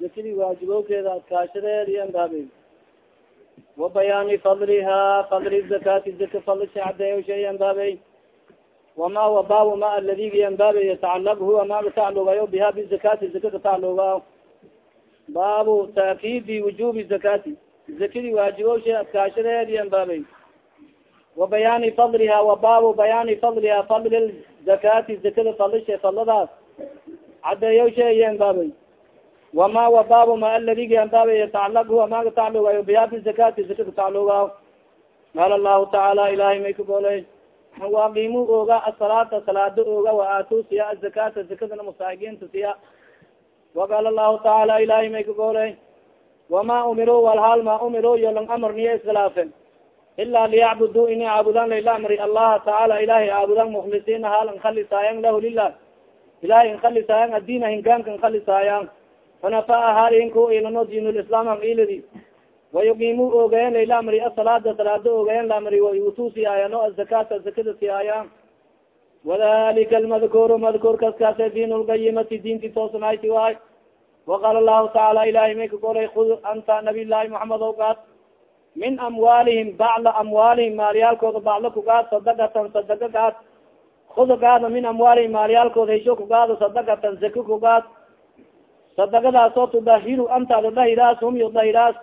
zakadii waajibowkeeda adkaashadeed iyo anbaabey wa bayaani fadliha fadli zakati zaka fadlisha cadeeyo shay anbaabey wama wabaabu ma aladigi anbaabey yatacalaq huwa ma kataclugayo biha bizakati zaka katacluga baabu taakidi wujubi zakati zakadii waajibo shay adkaashadeed iyo anbaabey wa bayaani fadliha wa baabu bayaani fadliha fadli zakati zakada fadlisha fadladaas cadeeyo shay iyo anbaabey wama wabaabu ma aladigi anbaabey yatacalaq huwa ma kataclugayo biha bizakati zaka katacluga qaala lahu tacaala ilahay may kagooley waaqimu oga asalaata salaada oga waaatu siya azakata zakadana masaakiinta siya. Waqaala lahu tacaala ilahay may kagooley wama umiru walhaal ma umiru iyo lang amar niya iskilaafen. Ila liyacbudu ini caabudan layla amri allaha tacaala ilahay caabudan mukhlisiina haal nkalisaayan lahu lilah ilahay nkalisaayan addiina hingaanka nkalisaayan fanafaa haalinku ilano diinlislaam ang iladi wayuqimu ogayen layla amri asalaada salaada ogayen laamri wayutu siyaayano azakata zakada siyaayaan wadalika almadkuru madkur kaskaase diin lgayimati diinti toosnayti waay waqaala lahu tacaala ilahay may ka golay anta nabiy llahi maxamed o gaad min amwaalihim bacla amwaalihim maalyaalkooda baclo kugaad sadakatan sadaka gaad kuda gaada min amwaalihim maalyaalkooda hesho kugaado sadakatan zaka kugaad sadakadaasoo tudahiru antaada dahiraas hum yo dahiraas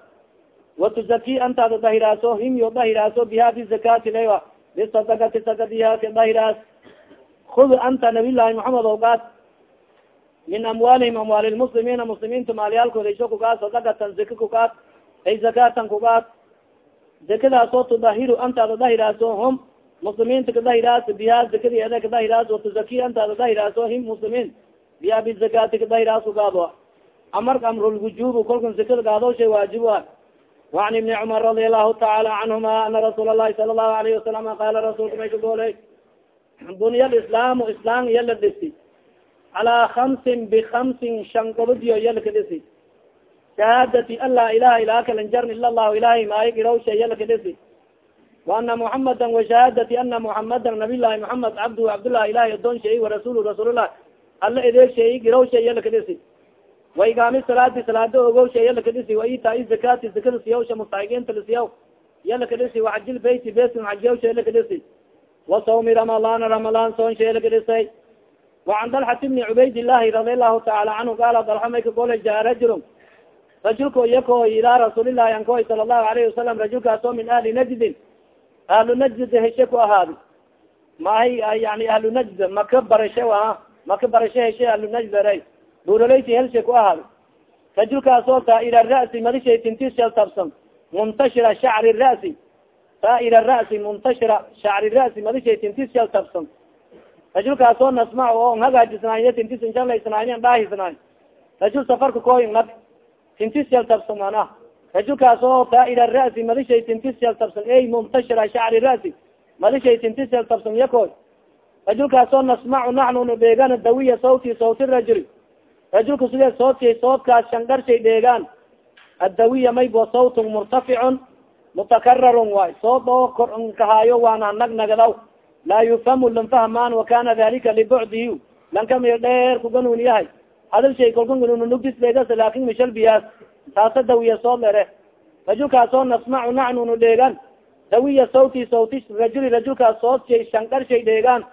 watuzaki antaada dahiraaso him yo dahiraaso biha bizakati lewa bisadakati sakadihaaka dahiraas kud anta nabiy maxamed o gaad min amwaalihim amwaali lmuslimiina muslimiinta maalyaalkooda isho kugaad sadakatan zaka kugaad ay zakatan kugaad zakadaasoo tudahiru antaada dahiraaso hum muslimiinta kadahiraas biha zakadi ede kadahiraas watuzaki antaada dahiraaso him muslimiin biha bizakati kadahiraas kugaado amarka amrulwujubu kolkan zakada gaado shay waajib a وan iبni cmar رadi aلlahu taعala canهuma ana rasuul الlahi sala الlahu عlyه وasalam qala rasulka may ka gooley bunya islaamu islam iya la dhisi calaa kamsin bikamsin shan gobodiyo iya laka dhisi shahaadati an laa ilaha ilaha kalanjarn ila lahu ilahay maayo girawsha iya laka dhisi وana muحamada وashahaadati ana muحamada nabiy llahi muحamed cabdu cabdالlah ilahay adoon sheey وarasul rasuullah ala edeeg sheey girawsha iya laka dhisi waigaami salaadi salaada ogowsha iya lakadhisi waitaa zakati zakada siyawsha mustaiqiinta lasiyaw iya lakadhisi waxajil beyti besin xajiyawsha iya lakadhisi wasawmi ramadaan ramadaan soonsha iya lakadhisay wacan dalxat bni cubayd llahi radi allahu taala canhu qaala dalxa may ka golay jaa rajulun rajulka iyako ilaa rasuulillahi ankoy sala allahu alayhi wasalam rajulkaasoo min ahli najdin ahlu najd heshe ku ahaadi maahay yani ahlu najd maka barashe a maka barashe heshe ahlu najd ray buraleysi helshe ku ahaad rajulkaasoo taaira ra'si madishay tintisal tabsan muntashira shacri ra'si. Taaira ra'si muntashira shacri ra'si madishay tintisal tabsan rajulkaasoo nasmac oo hagaajisnaayo tintisinjalaysnaayn dhaahisnaay rajul safarka koy nag tintisal tabsan mana rajulkaasoo taaira ra'si madishay tintisal tabsan. Ey muntashira shacri ra'si madishay tintisal tabsan yakoy rajulkaasoo nasmacu naxnunu dheegana dawiya sawti sawti rajuli rajulka sidee soodkay soodkaas shangarshay dheegaan addawiya maybo sawtun murtaficun mutakararun waay. Sood oo kor nkahaayo waana nagnagadaw. Laa yufhamu lanfahmaan wakana dalika libucdihi. Lankamir dheer kuganun yahay. Hadal shay kolkanunugdisleedas laakin mishalbiyaas taasa dawiya sood lere rajulkaasoo nasmacu nacnunu dheegan. Dawiya sawti sawti rajuli rajulkaas soodkay shangarshay dheegaan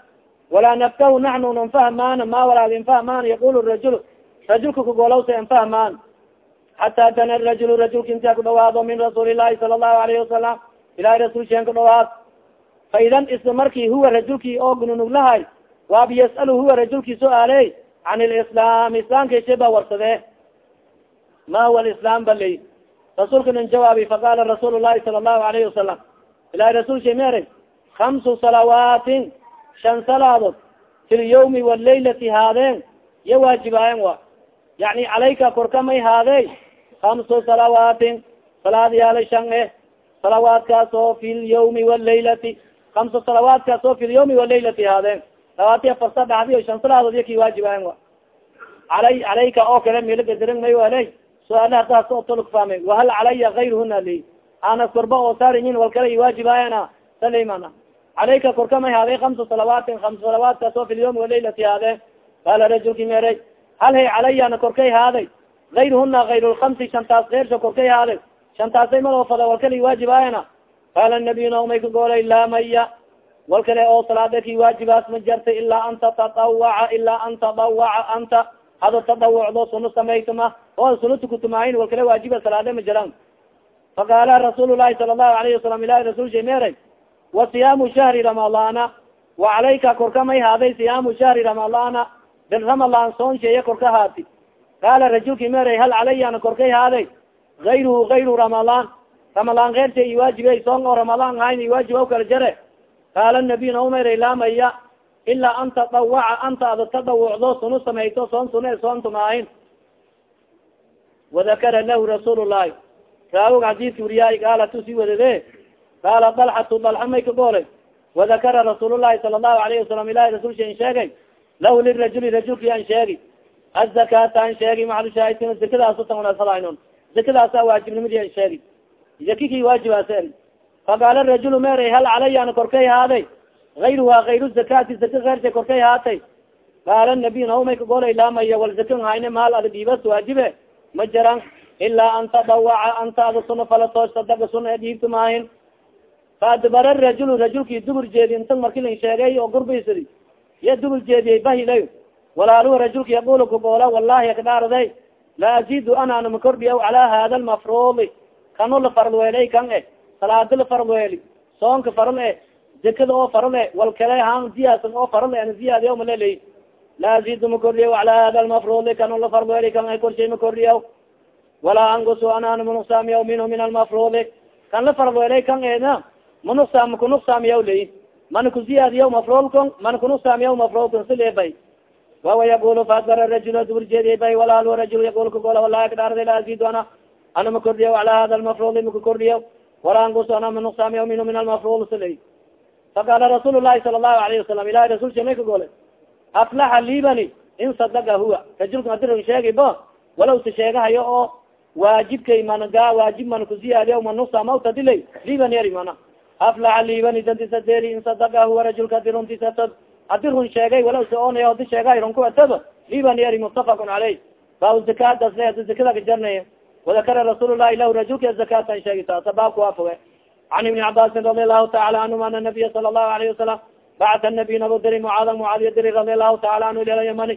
walaa nafkahu naxnu nfahmaan ma walaagin fahmaan yaqul rajul rajulka kugolawsa enfahmaan xataa dana rajul rajulka intia ku dhawaado min rasuuli lahi sala allahu alayhi wasalam ilahay rasulsheen ku dhawaad. Fa idan isla marki huwa rajulkii oo gununuglahay waab yas'alu huwa rajulkii su'aaley can lislaam islaamka she ba warsade ma huwa lislaam baley rasuulka nin jawaabi faqala rasuul lahi sala allahu alayhi wasalam ilahay rasul she mere kamsu salawaatin shan salaadood fi lyawmi walaylati haadeen iya waajibaayen wa yani calayka korka may haadey? Kamsu salawaatin salaadyaala shan eh salawaadkaas oo fi lyawmi walaylati kamsa salawaadkaas oo fi lyawmi walaylati haadeen. Labaati afarsa dhacdiyo shan salaadood iya ki waajibaayen wa alay calayka oo kale milagadirin may wale su'aalaha taas oo tolk fahmay wahal calaya gayruhuna li anas korba oo saariyin wal kale iwaajibaayana salimana calayka korka may haadey kamsa salawaatin kamsa salawaadkaas oo fi lyawmi walaylati haadeen qala rajulki meray hal hay calayana korkay haaday gayruhuna gayr lkamsi shantaas keersha korkay haaday shantaasay maloo fada wal kali waajibaayana qaala nabiy naomay ka goolay laa maya wal kale oo salaada ki waajibaas ma jarta ilaa an tatadawaca ilaa an tadawaca anta hado tadawucdo suno samaytuma oo suno tukutumaahin wal kale waajiba salaada ma jaran faqaala rasuul lahi sala allahu alayhi wasalam ilahi rasul sha meeray wa siyaamu shahri ramadaana wa calayka korka may haaday siyaamu shahri ramadaana bil ramadan soon sheeya korka haati qaala rajulki meeray hal calayana korkay haaday gayruhu gayru ramadaan ramadaan keerta iwaajibey soon oo ramadaan hayn iwaajib kala jare qaala nabiy naumeray laamaya ilaa an tadawaca anta ada tadawucdo sunu samayto soon sune soontumaahin wadakara lahu rasuul llahi raawog xadiidka wuriyaay qaala tusi wadade qaala dalxatu dalxa may ka goolay. Wadakara rasuul llahi sala allahu alayhi wasalam ilahi rasulsha in sheegay lahu lirajuli rajulki an sheegi azakata an sheegi macalushaahidkina zakadaasu tanunasadaaynon zakadaasa waajibnimadi an sheegi zakiki waajibaase faqaala rajulu meeray hal calayana korkay haaday ayruha ayru zakati zaka keyrta korkay haatay qaala nabiy naumay ka golay laamaya wal zakan hayne maal ada dhiibas waajibe ma jaran ilaa an tadawaca anta ada suna falato sadaga suna dhiibta maahin faadbara rajul rajulki dubur jeedi inta marki lan sheegay oo gurbaysadi ya dubur jeediyay bahilay walaaluhu rajulka yaqul kagoola wallahi kadhaarday la azidu anana makordhiya cala hada lmafruudi kano la farlweelay kan e salaada la farlweeli soonka faral e zekada oo faral e wal kale han ziyaasan oo faral e ziyaadiya maleley la azidu makordhiya cala hada lmafruudi kano la farlweeli kan e korshay makordhiya walaa angusu anana manuqsaamiya minhu min almafruudi kan la farlweelay kan ena manuqsaam makunuqsaamiya ley mana kuziyaadiya mafrolkon mana kunuqsaamiya mafrolkon sileebay wawa yaqul faadbara rajul dubur jeediya bay walaal rajul yaqul kagola walahi kadhaarda la azidu ana ana makordhiya cala hada lmafrudi maka kordhiya wala angus ana manuqsaamiya minhu min almafrud silay faqala rasuul lahi sala allahu alayhi wasalam ilahi rasul sha may ka gole aflaxa libani in sadaga huwa rajulka adiran sheegi bo walaw sa sheegahayo oo waajibkay managa waajib mana kuziyaadiya manuqsaamawta dilay liban yari mana aflaxa libani dantisa deri in sadaga huwa rajulka adiruntisatod hadi run sheegay walaw sa onay sheegahay run kuataba liban yari mutafaqun caleyh baa zakaadas le hadi zakada ka jarnay wadakara rasuul lahi lahu rajulka zakatan sheegi taasa baabka waafoge can ibni cabaasin radi allahu taala canhum ana nabiya sala allahu alayhi wasalam bacata nabiy nabo diri mucaada mucaadiya diri radi allahu taala anhu ila yamani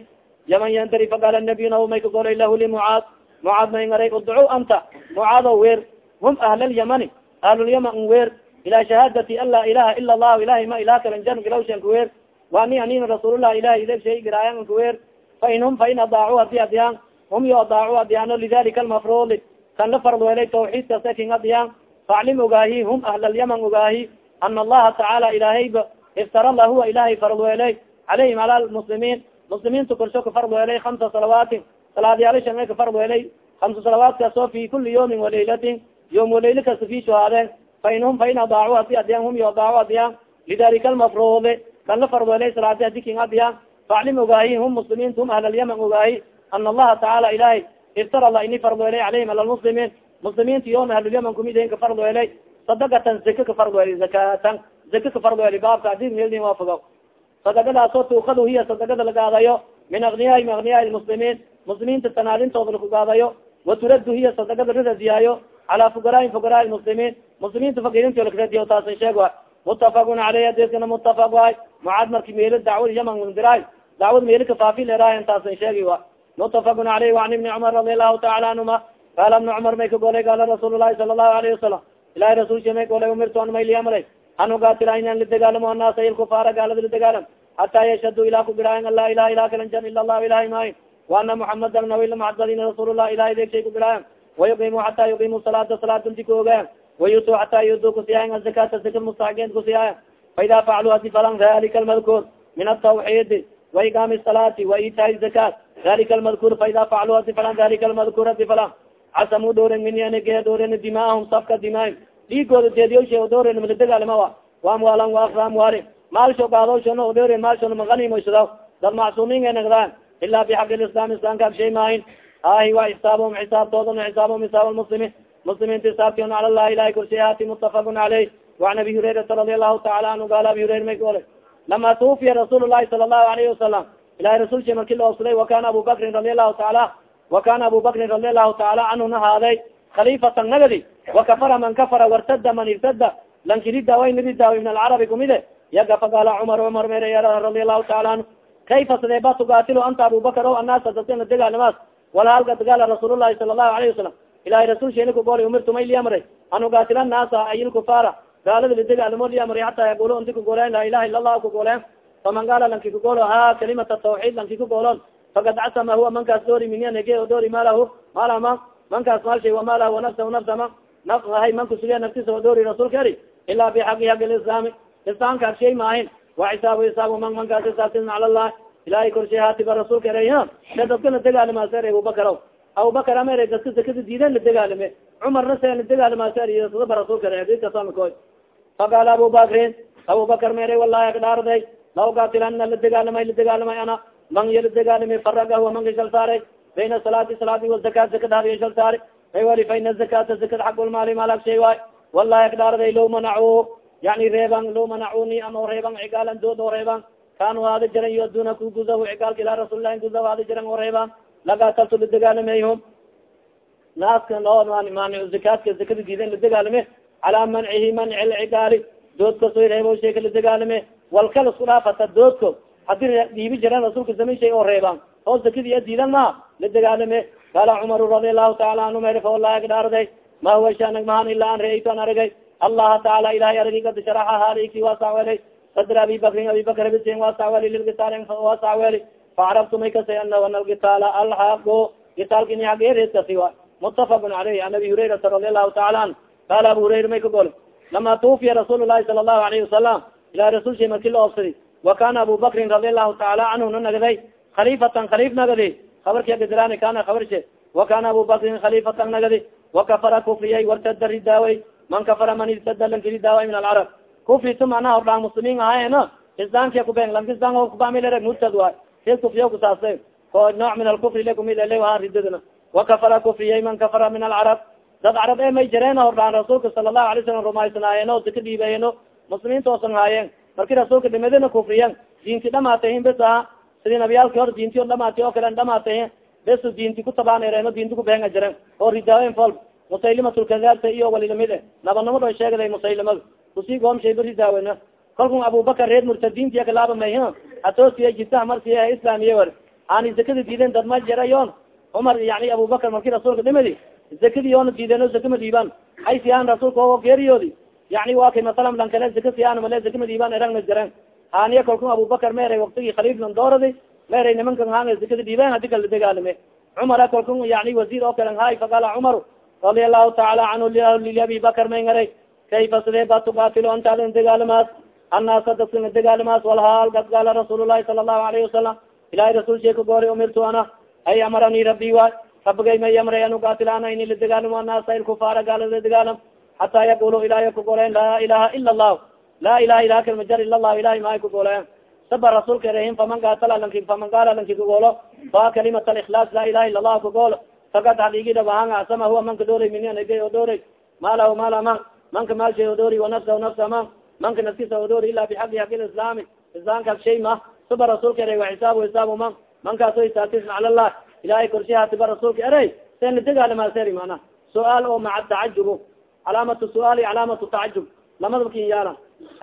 yaman yan diri faqaala nabiy nabo may ka golay lahu limucaad mucaad may ngaray udcu anta mucaado weer hum ahllalyamani ahlulyaman n weer ila shahaadati an laa ilaha ila allahu ilahay ma ilah kalan jan galawshan ka weer wani anin rasuullah ilahi ideg shay giraayan ka weer fa in hum fa in adaacu hadi adiyaan hum yo adaacu adiyaano lidalika almafrudi kan la farlweelay tawxiidkas kin adiyaan faclim ogaahi hum ahlalyaman ogaahi ana allaha tacaala ilaahayba iftara la huwa ilahay farlweelay calayhim ala lmuslimiin muslimiinta korsho ka farlweelay hamsa salawaatin salaadyaalishan ka farlweelay hamsa salawaatkaasoo fi kuli yawmin walaylatin yom walayla kasta fi shuhaadeen fa in hum fa in adaacu hadi adiyaan hum yo adaacu adiyaan lidalika almafrudi kan la farweelay salaadi hadi kin adiyaan faclim ogaahi hum muslimiinta hum ahlalyaman ogaahi ana allaha tacaala ilahay iftara la ini farlweelay calayhim ala lmuslimiin muslimiinta yoom ahlulyaman kumidn ka farlweelay sadagatan zaka ka farlweeli zakatan. Zaka ka farlweeli baabka adid meelni waafoga sadagadaasoo tuukadu hiya sadagada lagaadayo min akniyaai min akniyaai lmuslimiin muslimiinta sanaadintooda lakugaadayo waturadu hiya sadagada rirasiyaayo calaa fuqaraai fuqaraai muslimiin muslimiinta fakirinto lakaradiyo taasan sheeg wa mutafaqun caleyh adeskana mutafaq waay. Mucaad marki meelo dacwad yaman diraay. Dacwad meelo kafaafi leeraayan taasan sheegi wa mutafaqun caleyh waan ibni cumar radi allahu taala canhuma qaala ibna cumar may ka golay qaala rasuul lahi sala allahu alayhi wasalam ilahi rasulsha may golay umirtu an mayli amray an ugaatila inan ladagaalamo annaasa ilkufaara gaalada ladagaalam hataa yashhadu ilah ku biraayan an laa ilaha ilah kalan jan ila allahu ilahi maayin waana muxamadan nawilamacdalin rasuullah ilahi deegshay ku biraayan wayuqimu xataa yuqimu salaata salaadunti ku ogaan wayutu xataa yudu kusiyayan azakata zaka mustaxageed kusiyayan faida faclu hadi falan dalika almadkuur min atawxiidi waiqaami salaati waitaai zakat dalika almadkuur faida faclu hadi falan dalika almadkuur hadi falan casamuu dhooren minyanige dhooren dimaahum safka dimaahim dhiigooda deediyosha dhooren maladagaalamawa waamwalan waakra amwaali maalsho gaadowshano dhooren maalshona maganimoysada dad macsuumiin ay nagdaan ilaa bixaqi lislam islamka abshay maahin ahi wa xisaabahum xisaabtooda xisaabahum xisaab lmuslimiin muslimiinta xisaabtion cala llahi ilahi korshay haati mutafaqun caleyh waan abi hurayrata radi allahu taala anhu gaala abi hurayra may goole lama tuufiya rasuul lahi sala allahu alayhi wasalam ilahay rasulsha marki la obsaday wakana abu bakrin radi allahu taala wakana abu bakrin radi allahu taala canhu nahaaday khalifatan nagadi wakafara man kafara wartada man irtada lankiridaaway nididaaw min alcarabi kumide yaga faqaala cumar cumar mere radi allahu taala anhu kayfa sidee ba tugaatilo anta abubakar o annaasa dadkana degaalamaas walhalka dagaala rasuul lahi sala allahu alayhi wasalam ilahay rasulsheeni kugoolay umirtu may liamray an ugaatila naasa ay lkufaara gaalada lidegaalamo liamray hataa yagulo inti kugoleen laa ilaha ila allah kugoleen faman gaala lanki kugoolo ha kalimata tawxiid lanki kugoolon fakad casama huwa mankaas doori minyanege doori maalahu maala ma mankaas maalshay wamaalahu wanafsa nafsa ma nahay man kusugiya naftisa o doori rasuulka eri ila bixaqi xaqi lislaami islaamkaas shay maahin wa xisaabu xisaabu man mankaas isaabtin cala allah ilahay korshay haatiba rasuulka eray ha se dadkana degaalamaas er abubakar abubakar ama era dadka zakada diidan la degaalame cumarna se la degaalamaas er sadaba rasuulka ere adikasamako faqaala abubakrin abubakar mere wallahi akdhaarday law gatilana la degaalamay la degaalamay ana man ya la degaalamay faraga huwa manka shal saaray bayna salaati salaadi wazakat zakad hadiya shal saari may wali fa ina zakata zakad xaqulmaali malag shay waay wallahi akdhaarday low manacu yani reeban low manacuni ama reeban cigaalan dood oo reeban kanu haada jiran yo aduna ku gudahu cigaalka ila rasulilahi gudahu haada jiran oo reeban lagataltu la degaalameyhum naaska oo mani zakaadka zakada diidan la degaalame calaa mancihi manci lcigaali doodka soy reebo shayka la degaalame walkala isku dhaafata doodko haddii dhiibi jiran rasuulka samay shay oo reebaan oo zakadii adiidan ma la degaalame qaala cumaru radi allahu taala anhu mer fa wallahi agdhaarday ma huwa shanag mahan ilaa an ra'aytu an aragay allaha taala ilahay aragi kad sharaxa haliki waasawelay sadr abi bakrin abi bakr bisin waasaweli lilgitaal waasaweli facarabtu may kasay anahu ana algitaala alxaqo gitaalkini hagereeskasi wa mutafaqun caleyh an abi hurayrata radi allahu taala an qaala abu hurayra may ka gol lama tuufiya rasuul lahi sala allahu alayhi wasalam ilahi rasul shay la oobsadi wa kana abu bakrin radi allahu taala canhu na nagday khalifatan khalif nagadi habarkia gadirani kana habarshe wa kana abu bakrin khalifatan nagadi wakafara kufriyay wartada ridaawey man kafara man irtada lanki ridaaway min alcarab kufri tu macnaha ordhaan muslimiin ahayn islaamkia kubeen lanki islam kubamilere murtad waay sis kufriya kusaase ko nooc min alkufri lekumilele ha ridadna wakafara kufriyay man kafara min alcarab dad carab e may jareen ordhaan rasuulka sala allahu alay salam rumaysanaayeen o dika dhiibeyen muslimiinta oosan haayeen marki rasuulka dhimadina kufriyan diinti dhamaatahin bes aha sidii nabiyaalki hor diinti o dhamaatay oo kale dhamaatahin bes diinti kutabaanreen diinti kubeenga jaren oo ridaawen fol musaylimatulkadaabta iyo walilamid e nabanimado sheegday musaylimada ku sii goomshay baridaawen kalkun abubakar reer murtadiintiya kalaaba may hatoosiya jirta marsiya islaamiye war. Aani zakada diiden dad ma jarayon cumar yani abubakar marki rasuulka dhimadi zakadii oona diideen zaka ma dhiibaan ay siyaan rasuulka oo geeriyoodi yani waa kay masalan lan kale zaka siyaan male zaka ma dhiibaan erang ma jireen haaniya kalkun abubakar meeray waktigii khaliiflan dooradi meeray nimankan haan zakada dhiibeen hadi kala degaalame cumara kalkun yani wasiir oo kalen hay faqala cumar radia allahu taala canhu liabi bakar may ngaray kayfa sidee ba tuqaatilo antaadan degaalamaas annaasa dadkana degaalamaas walhaal kad qaala rasuul sala allahu alayhi wasalam ilahay rasul sheeka goori umirtu ana ay amarani rabi waay rabigay may amray an ugaatilaana ini la degaalamo annaasa ilkufaara gaalada degaalam hataa yaqulu ilahay kugoleen laa ilaha ila allahu laa ilaha ilaha kalmajar ila allahu ilahay maay kugoleen saba rasuulka erhin faman gaatala lanki faman gaala lanki kugolo fa kalimat alikhlaas laa ilaha ila allah kugolo fakad xaqiigida bahanga asama huwa manka doori minanage o doori malahu mala man manka maalshay o doori wanafsa nafsa man manka nafkisa o doori ila bixaqi xaqi lislaami islaamkaas shay ma. Suba rasuulka eray wa xisaabu xisaabu man mankaaso isaatisan cala allah. Ilahay korshe hatiba rasuulka eray sen ladegaalamaaseri mana. Su'aal oo maca tacajubu calaamatu su'aali calaamatu tacajub lamada kin yaalla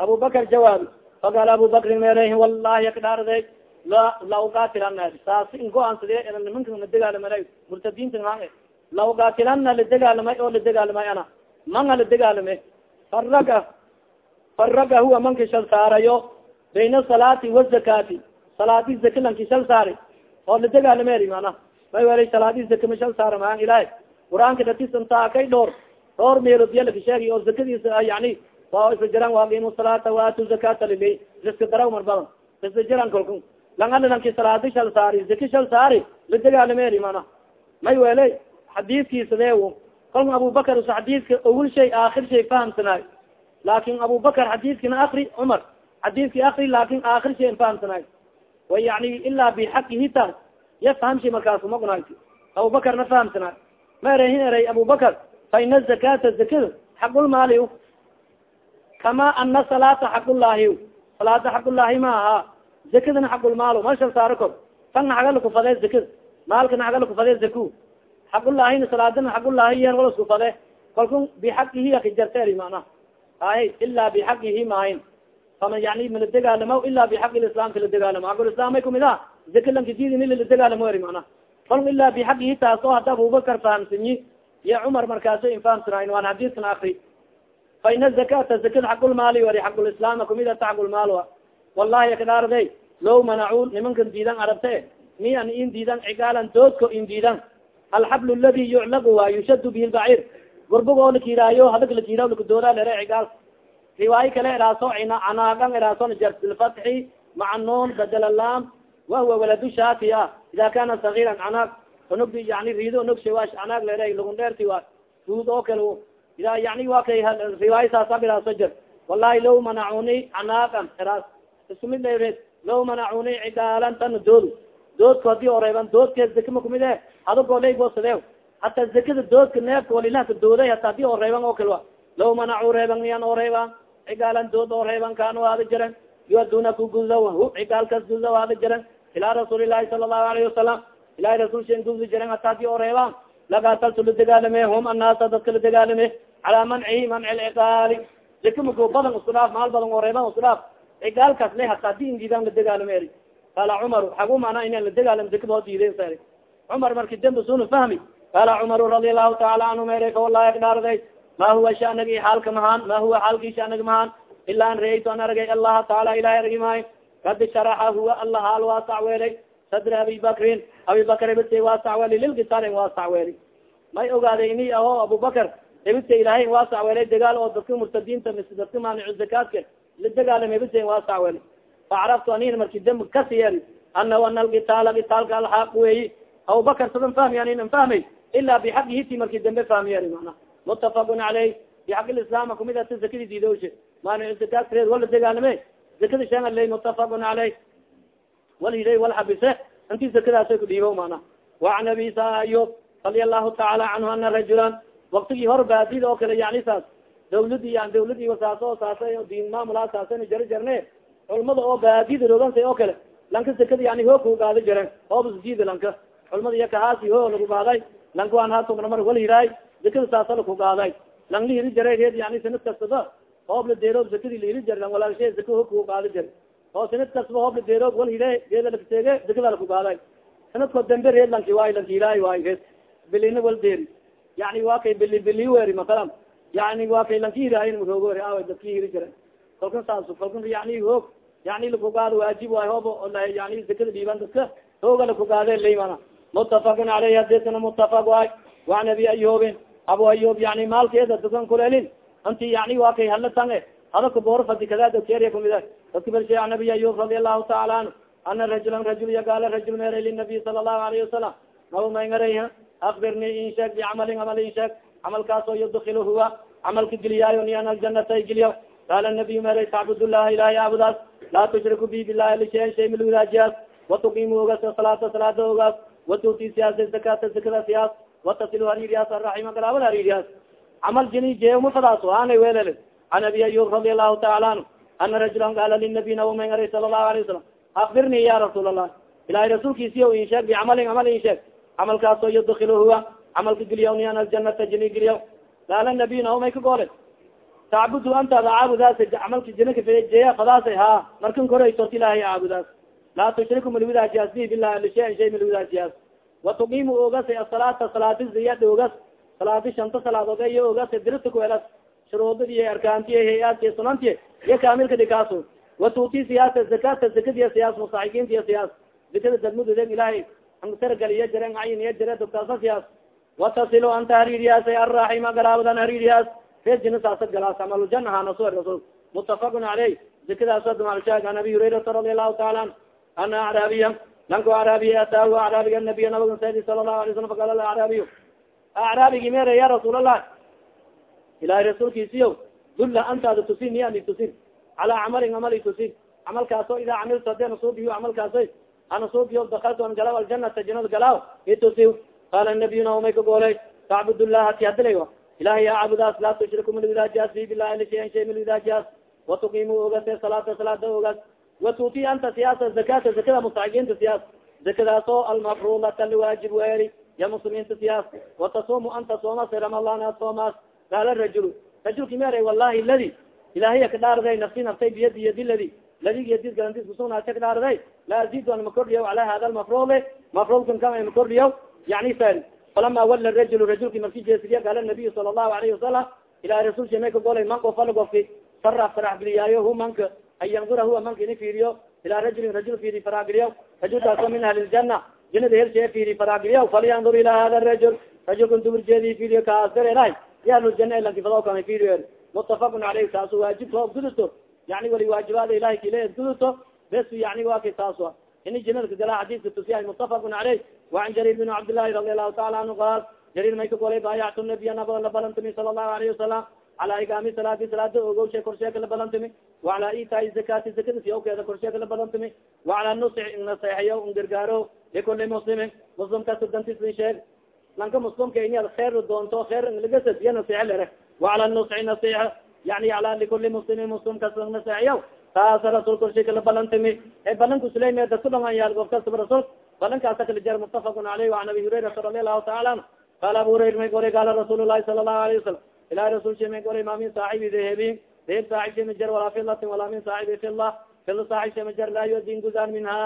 abubakar jawaabi faqaala abubakrin meereyhin wallahi akdhaarday la la ugatilana saas ingo-aansade nimanka ladegaalamay murtadiinta ha la ugatilana ladegaalamay oo ladegaalamay ana. Manga ladegaalame faraga faraga huwa manka shal saarayo bayna salaati wazakaati salaadi zaka lanki shal saari oo ladegaalameri mana may wala salaadi zaka ma shal saara maan ilahi qur'aanka datisanta kay dhoor dhoor meelood yalaka sheegi oo zakadiisa yani waa isla jiraan waaqimu salaata waatu zakata lili riska daraw mar badan. Isla jiraan kalku langana lanki salaadi shal saari zaki shal saari ladegaalameri mana. May wele xadiiskiisadee kalka abubakar usa xadiiska awil shay aakhir shay fahamsanaay. Laakin abubakar xadiiskina akri cumar xadiiski akri laakin aakhir shay fahamsanaay. Way yani ilaa bixaqihi taas ya markaas uma gunaanti. Abubakar na fahamsanaay. Ma erehin eray abubakar fa ina zakata zakada xaqulmaali kama ana salaata xaqullaahi salaada xaqullaahi ma aha zakadana xaqulmaalo malshal saaro kor tanna xaga lakufadee zakada maalkana xaga lakufadee zaku xaqulahina salaadana xaqulahiyan wala isku fade kalku bixaqihi akijarteeri mana ay ilaa bixaqihi maahin fama yani mala degaalamo ila bixaqi islam kala degaalamo xaqulislam may kumid a zaka ila la degaalamo eri mana kalku ilaa bixaqihi taas hadda abubakar fahamsanyi iyo cumar markaaso infahamsanayn waan hadiskan akri fa ina zakata zakada xaqulmaali wari xaqulislaam kumidata xaqulmaal wallahi kadaarday low manacu nimankan diidan arabte mi an in diidan cigaalan doodko in diidan alxabl ladi yuclaq wa yushad bihi lbacir gurbagoo lakiraayo hadag lakira lakadooda lere cigaal riwaayo kale eraaso canaagan eraason jar bilfatxi maca noon badalalam wahuwa waladu shaati ah ida kana sagiiran onog yani rido onog shawash canaag lere lagun dheerti wa fuud oo kale ida yani wa kay riwaayo saasab eraaso jar wallahi low manacuni canaagan eraas isku mid la low manacuni cigaalan tan dood doodka haddii oreeban doodke zaka ma kumid e hadagoo laygosade hata zakada doodka neefka walilahka dooday hata haddii oreeban oo kale a law manacu reeban niyan oreeban cigaalan dood oreeban kaanu aada jiran. Yuaduna ku gudaw hu cigaalkas gudaw aada jiran. Ilaa rasuuli ilahi sala allahu alayhi wasalam ilahi rasul shan gudi jiran hata haddii oreeban lagataltu la degaalame hum annaasa dadka la degaalame calaa manci lcigaali zaka mako badan isku dhaaf maal badan oreeban isku dhaaf cigaalkaas le hata haddii indiidan la degaalame eri. Qaala cumar xagu mana inan la degaalam zakaboo diiden sa cumar marki dembi suna fahmi. Qaala cumaru radia allahu taala canhu mere ka wallahi agdhaarday ma huwa shanagi xaalka mahaan ma huwa xaalki shanag mahaan ila an ra'aytu an aragay allaha taala ilahi argi maayo kadi sharaxa huwa allah waasac weelay sadri abi bakrin abi bakr ibidta waasac weeli lilkitaal waasac weeli may ogaaday ini aho abubakar ibidta ilahay waasac weelay dagaal oo dadka murtadiinta mis dadka maanicu zakaadka la dagaalam ibidta waasac weeli facaraftu anin marki demb kasiyer anahu ana alkitaala kitaalka alxaq weyi abubakar sadan fahmi anin fahmay ila bixaqihiti marki dambe fahmiyer mana mutafaqun caleyh bixaq lislaam kumid ata zakadi diidoshe maani zakaadkareed wala dagaalame zakada shangaley mutafaqun caleyh wal hiday wal xabise inti zakadaasa kudhiibo mana waan abi sa ayub radia allahu taala canhu ana rajulan waktigii hor baadida oo kale yani saas dawladi yan dawladi saas oo saasa diin maamulaa saasana jaro jarne culmada oo baadida rogansa oo kale lanka zakada yani hoo ku gaada jaren hoobasjida lanka. Culmada iya kahaasi ho lagu gaaday lanka waan haatogna wal hiraay zakada saasa laku gaaday lang la hiri jara reed yani sanad kastaba hoob la deeroob zakadi la hiri jar lang walaalshe zaka ho ku oo sanad kastaba hoob la deeroob wal hire reeda lakateege zakada laku gaaday sanadko dambe reed lanki waay lanki hiraay waay reed bilina wal deeri. Yani waa kay bili bili weri masalan yani waa kay lanki hiraayin maroogo weri awa dadki hiri jira kalkan saas kalkan yani hoog. Yani lakugaado waajib waay hoob yani zakada dhiiban dadka hooga lakugaade laymana mutafaqun aleyh hadisana mutafaq waay. Waan abi ayubin abu ayub yani maalkeeda dukan kulelin inti yani waa kay hadla tange hadaka boor fadi kadadokeriya kumid dadka bershe an abi ayub radi allahu taala anhu ana rajulan rajul yagaala rajul meeray linabiy sala allahu alayhi wasalam naba mayngaray akbirni in sheeg bicamalin camal in sheeg camalkaasoo yudkil huwa camalka geliyaayo nian aljanata ay geliya qaala nabiy meeray tacbud llaha ilahay aabudaas laa tushriku bi bilahi lishayan shay milwidaajiyaas watuqimu ogas salaata salaada ogaas watuti siyaasa zakata zakada siyaas watasilu hariiriyaas araxima galaabada hariiriyaas camal jini jeemufadaas aanay welele an abi ayub radi allahu taala anhu ana rajulan qaala linabiy naumengara sala allahu alayه wasalam akbirni ya rasuul allah ilahay rasuulkiisiyo in sheeg bicamalin camal in sheeg camalkaasoo yudkil huwa camalka geliya nian aljanata jini geliya qaala nabiy naumay ka goole tacbudu antaada caabudaas camalka jinaka jeeya fadaasa ha markan koraysoot ilahay caabudaas laa tushriku malwidaajiyaas bi bilah lishayan shay malwidaajiyaas watuqimu ogas asalaata salaadi ziyad ogas salaadi shanta salaadood iyo ogas dirita kuelas shuruudad iyo arkaanti hay'aadki sunanti iyo kaamilka dhikaaso watuti siyaasa zakata zakadiya siyaas musaaxikiinta iyo siyaas zakada antargal iyo jaren ayin iyo jare dogtaasa siyaas watasilu anta hariiriyaas arraxima garaabadan hariiriyaas reer jina saasa galaas amalujan ahaanaso rasul mutafaqun caleyh zakadaas dumalshaag an abi hurayrata radi allahu taala an ana acraabiya lanko acraabiya ataahu acraabiga nabiya nabaga sadi sala lahu alay slam faqala acraabiy acraabigi mere ya rasuul ilahay rasuulkiisiyo dulla antaada tusin niya ni tusin calaa camalin camal i tusin camalkaasoo idaa camiltu haddii anasuubiyo camalkaasay anasuubiyo dakaltu an galaw aljanata janada galaaw itusi qaala nabiyuna umay goolay tacbud llaha ti hadilay ilahay ya caabudaas laa tushriku milwidaajiyaas bi bilahi lishayan shay milwidaajiyaas watuqimu ogase salaata salaada ogaas watuti anta siyaasa zakata zakada mustaxiqiinta siyaas zakadaasoo almafrudata liwaajib weeri ya muslimiinta siyaas watasuumu anta soomase ramadaan ad soomaas qaala rajul rajulki mere wallahi ladi ilahiya ka dhaarday nafsi naftay biyadi yadi ladi ladi yadid galantis kusugnata ka dhaarday la azidu an makordhiyaw cala hada lmafrudi mafrudkan kama makordhiyaw yani fer falama wala rajul rajulki marki jeesidiya qaala nabiyu sala allahu alayhi wasalam ilahi rasulka may ka golay man ofala gofki fara farax geliyaayo hu manka an yandura huwa manka ini fiiriyo ilaa rajulin rajul fiiri farageliya rajulkaasoo min ahli ljana janada helshe fiiri farageliya falyandur ila hada rajul rajulkan duburjeedi fiiriyo kaasdareeray ya ahluljana lankifado kama fiiriyo mutafaqun caleyh taasu waajibto guduto yani wali waajibaada ilahi kile guduto bes yani wa kay taas a ini janada kagala xadiiska tusiya mutafaqun caleyh waan jarir bin cabdillahi radi allahu taala anhu qaal jarir may ka golay baayactu nabiya nabada la balantami sala allahu alayhi wasalam cala igaami salaati salaada ogowshe korsheeka la badantimi wacala itaai zakati zakada siyawkeeda korsheeka la badantimi wacala nusi naseexeyo n gargaaro likuli muslimin. Muslim kasta dantisn sheeg lanka muslimka ini ad kheer doonto kheer lagasad iya naseexe lere wacala nusi nasixa yani ala likuli muslimin muslim kasta naseexeyo taasa rasul korsheeka la balantimi. E balanka sulaym dadku dhamanyaal of kastaba rasul balankaasa kala jar mutafaqun aleyh waan abi hurayrata radi allahu taala anhu. Qala abu hurayra may goray qaala rasuul lahi sala allahu alayh wasalam ilahi rasul shema goray ma min saaxibi dehebin deheb saaxib shema jar walaa filatin walaa min saaxibi fila fila saaxib shema jar laa yudin guzaan minha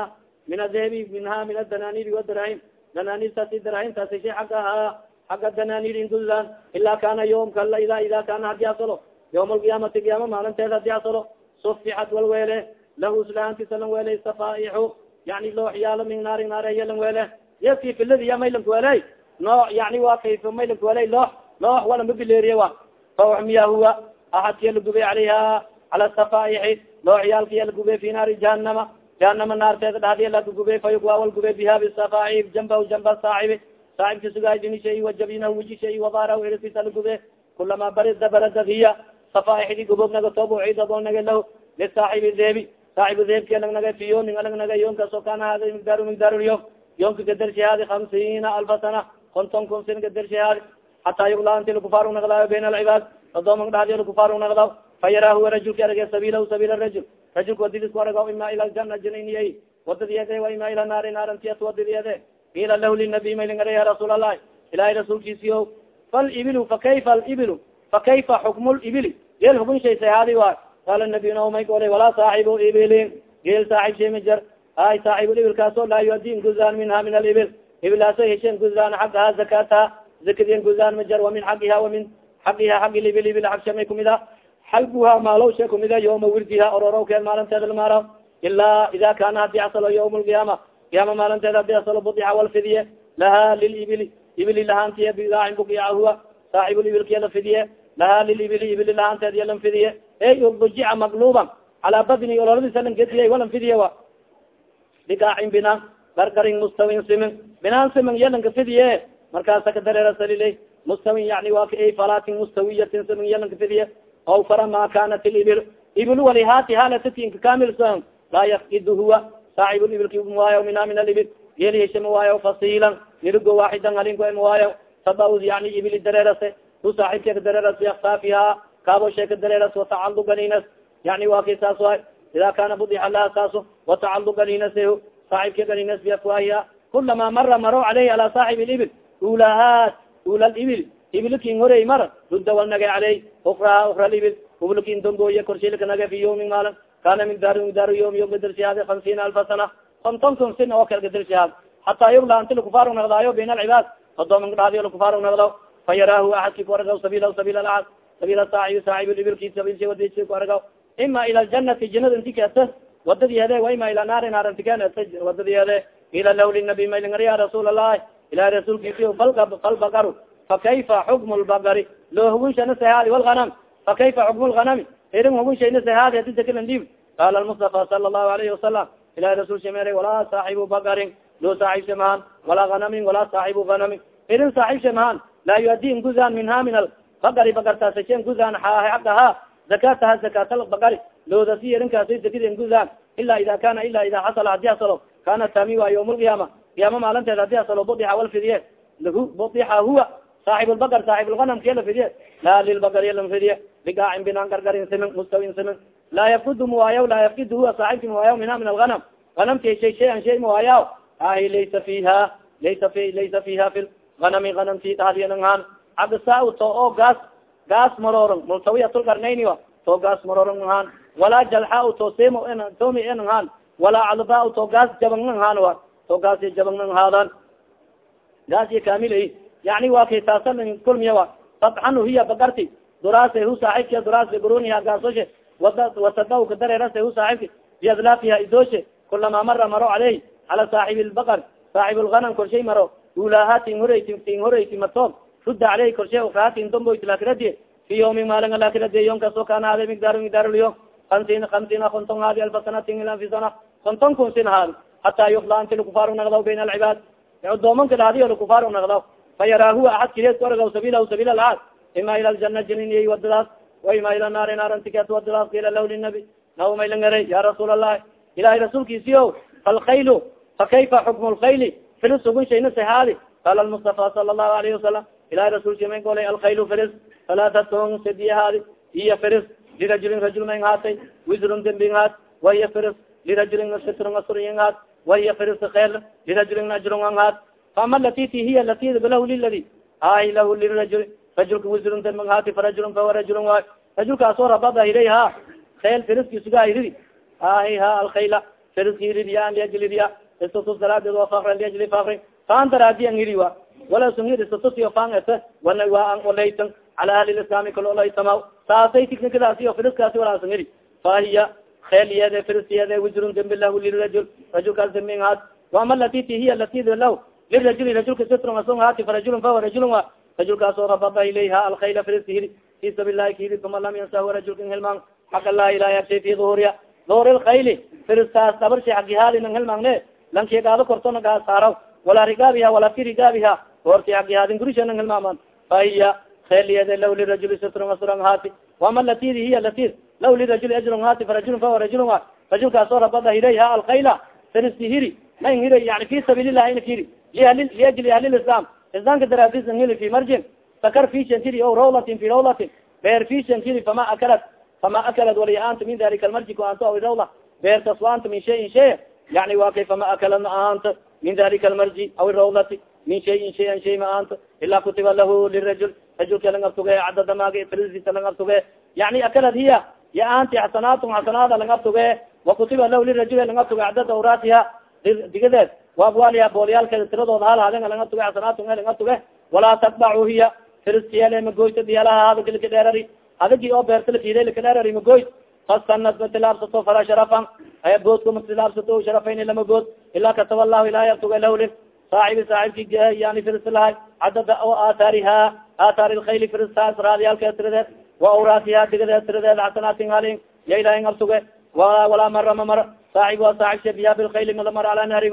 min adehebi minha min adananiri wadarahim dananirtaasi darahimtaasi shay xagga ahaa xagga dananirin guzaan ila kana yom kala ila ida kana haddii asalo yawm alqiyaamati qiyaama maalinteed haddii asalo sufixat walweele lahu islaantiisa lan weele safaaixu yani looxyaalo min naari naareya lan weele yeski filadiya maylanka weeley nooc yani wa kayf maylanka weeley loox loox wala mabileeriye wa. Fawxmiya huwa axadkiya lagubey calayha cala safaaixi looxyaalkiya lagubey fi naari jahanama jahanama naarteeda dhahdiya lakagubey fayugwa walgubey biha bisafaaix jamba jamba saaxibi saaxibki sugaay dinishay wajabinahu wijishay wadaarahu eriskiisa lagube kulama barida baradad hiya gubog naga toob ciidadoo naga lah lisaaxibi deebi saaxibu deebki alag naga fi yomin alag naga yoonkaasoo kana hada migdaar migdaar lyom yoonka gadarshi haadi hamsiina alfa sana konton kun sin gadarshi haadi hataa yugla anti lakufaar nagdaayo bayn alcibaad adooma dhadi lakufaar nagdaw fayara huwa rajulka arage sabiilahu sabiil rajul. Rajulka wadidisku aragaw ima ila ljana janiniya wadadiyade wa ima ila naari naarantiyat wadadiyade ila lahu linabiy maylingara ya rasuul allahi ilahay rasuulkiisiyo falibilu fakayfa alibilu fakayfa xukmu libili geel xukun shaysay haadi waay qala nabiy naomay golay walaa saaxibu ibilin. Geel saaxib shay ma jar ay saaxib ibil kaaso laa yuadin guzaan minha min alibil ibilaaso heshen guzaan xagaha zakata zakadiyan guzaan ma jar wa min xagiha wa min xagiha xagi libil ibil xagshamay kumid a xalbuha maalow shay kumida yoma wirdiha ororowkeed maalinteeda lamaara ilaa ida kana haddii asalo yawm lqiyaama qiyaama maalinteeda haddii asalo budixa walfidiye laha lilibili ibili lahaantiye bidaacin bukiya huwa saaxibulibilkiya la fidiye laha lilibili ibili lahaanteed ya lan fidiye ey bujica maqluban calaa badni ololadiisa lan gediye walan fidiye wa bigaacin binaan gargarin mustawin simin binaan simin yalanka fidiye markaasa ka dareerasaliley mustawin yani waa ka falatin mustawiyatin simin yalanka fidiye aw fara ma kanat libil ibil walihaati halatatinka kamilsan laa yafkid huwa saaxib ibilki mawaayo mina min alibil geli hesha mawaayo fasilan nirigo waaxidan halinko mawaayo saba yani ibili dareerase hu saaxibka ka dareeras biaktaafiha kaabo sheeka dareeras watacaluganinas yani waa kay saas waay ida kana budixa laha saaso watacaluganinas saaxibka ganinas biafwaahiha kulama mara maro caleyhi ala saaxib libil ulahaat ula libil ibilkin horey mar rudda wal nagay caley ukraa ukra libil ublkin dongooye korshilka naga fi yawmin maalin kana migdaar migdaar yom yom gadarsihaad hamsiina alfa sana konton kun sin oo kale gadarsihaad hataa yugla anti lakufaar nagdaayo bayn alcibaad adooman dhadiyo lakufaar nagdaw fa yaraahu ku aragaw sabiila sabiil alcad sabiil saaxib saaxib ibilki sabiilsi wadisi ku aragaw ima ila ljanati janada inti kaata wadadii hede wa ima ila naari naarantiken wadadii hede ila law linabi maylingara ya rasuul allahi ilahi rasuulkiisi falbaqaru fakayfa xukmu lbaqari loo hugunshana sahaadi walganam fakayfa xukmu lganami irin hugunshayna sahaadi hadi sakalan dhiib qala lmustafa sala allahu alayhi wasalam ilahi rasul shamere walaa saaxibu baqarin loo saaxib shamahan walaa ganamin walaa saaxibu ganamin irin saaxib shamahan laa yuadin guzan minha min albaqari bagartaasashen guzan xagaha zakataha zakat albaqari loodasi irinkaasi zakidin guzan ila ida kana ila ida xasala haddii asalo kana tami waa yawm lqiyaama qiyaama maalinteed haddii budixa walfidiye lahu budixa huwa saaxib lbaqar saaxib lganam kiya la fidiye laa lilbaqar ya lan fidiye bigaacin binaan gargarin simin mustawin simin laa yafkudu muwaayaw laa yafkid huwa saaxibki muwaayaw minha min alganam ganamti shay shay an shay muwaayaw. Ahi laysa fiha laysa fi laysa fiha fi ganami ganamti dhadiyananhaan cabdisa to oo gaas gaas marooran multawiyatulkarnayni wa to gaas marooran ahaan walaa jalxa to semo tomi enhaan walaa cadba to gaas jabangnahaan wa to gaas jabangnan gaas iyo kamil yani wa kay taasa kulmiya wa fatxanu hiya bagarti. Duraasa hu saaxibki duraasa guruniha gaasoshe wasada kadareerasa hu saaxibki biadlaafiha idooshe. Kulama mara maro caleyh cala saaxibi lbaqar saaxib lganam korshay maro. Ulaha tin horeyti tin horeyti matoob rudda caleyh korshay ukrahatin domboyt lakiradi fi yawmin maalin lakiradi yom kaso kana hada migdaar migdaarlyom kamsin kamsina konton hadi alfa ila fi sana. Konton kun sin haadi. Hataa yukla anti lkufaar nagdaw bayna alcibaad. Doomanka lahadiyo lkufaar nagdaw fa yaraa huwa axad kireed orgaw sabiilahu sabiil alcaad ima ila ljana jininiy wadadaas wa ima ila naari naarantiket wadadaas ila lah linabi naw maylan garay ya rasuul allahi ilahay rasuulkiisiyo falkaylu fa kayfa xukmu lkayli filis sugun shayna sahaadi qala lmustafa sala allahu alayhi wasalam ilahay rasulki may golay alkaylu firis halaatatun sadiyahaadi iya firis lirajulin rajul may haatay wisrun dembing haat wahiya firis lirajulin sitrun asrin haat wahiya firis keel lirajulin ajrun an haat faama latiti hiya latid lahu liladi ay lahu lirajul rajulka wisrun dembing haati farajulun fawa rajulun waay rajulkaasoo rabada ilayha keel firiskisuga iridi ahi ha alkayla firiski iridiya liajlidiya istatus daraadeed wa fakra liajli fakri faan daraadi an iri wa wala sungir istatusio faan ete wana waa an olaytan cala ahli lislaami kala olaytama saasay tiknikadaasi o firiskaasi walaa sungiri fahiya kheelyede firisyede wisrun dembi lahu lirajul rajulkaas dembing haat wama latiti hiya latid lahu lirajuli rajulka sitrun asung haati farajulun fawa rajulun wa rajulkaasoo rabada ilayha alkhayla firiski hiri fi sabil lahi kahiri uma lam yansahu rajulkan hilmaan xaq allahi ilahi agshay fi duhuriya duhur lkhayli firistaas dabarshi xagihaadi nang hilmaangne lanki gaado kortona gaa saaraw walaa rigaabiha walaa fi rigaabiha doorti xagihaadin gurisha nang hilmaaman fahiya kheelyede law lirajuli sitrun asrang haati wama latidi hiya latir law lirajuli ajrun haati farajulun fawa rajulun wa rajulkaasoo rabada ilayha alkhayla firisti hiri man hiri yani fi sabiil illahi ina hiri liajli ahli lislam islamka daraadis hili fi marjin sakar fishan tiri o rawlatin fi rawlatin beer fishan tiri fama akalat fama akalat waliaanta min dalika almarji kuanto aw rawla beertas waanta min shayin shay yani wa kay fama akalat ma aanta min dalika almarji aw rawlati min shayin shayan shay ma aanta ila kutiba lahu lirajul rajulka lang abtuge cadada maagi frisisa lang abtuge yani akalat hiya ya aanti xasanaatun xasanaada lang abtuge wa kutiba lahu lirajul lang abtuge cadada awraatiha digadeed waabwaliya boolyaalkeeda tiradooda halhaden langa tuge xasanaatun langa tuge walaa tatbacu hiya firiskiyale magoyta diyalaha adagi lika dheerari adagi oo beertalakide lika dheerari magoyt fastanad matilaabsato fala sharafan boodka matilaabsato sharafayn lama bood ilaa kataba allahu ilahay abtuge lawli saaxibi saaxibki yani firis lahay cadada o aathaariha aathaari lkhayli firistaas raadiyaalkeeda tiradeed wa awraatiha digadeed tiradeed xasanaatin halin ya ilahay abtuge walaa mara ma mara saaib waa saaibsha biya bilkayli madamar ala naari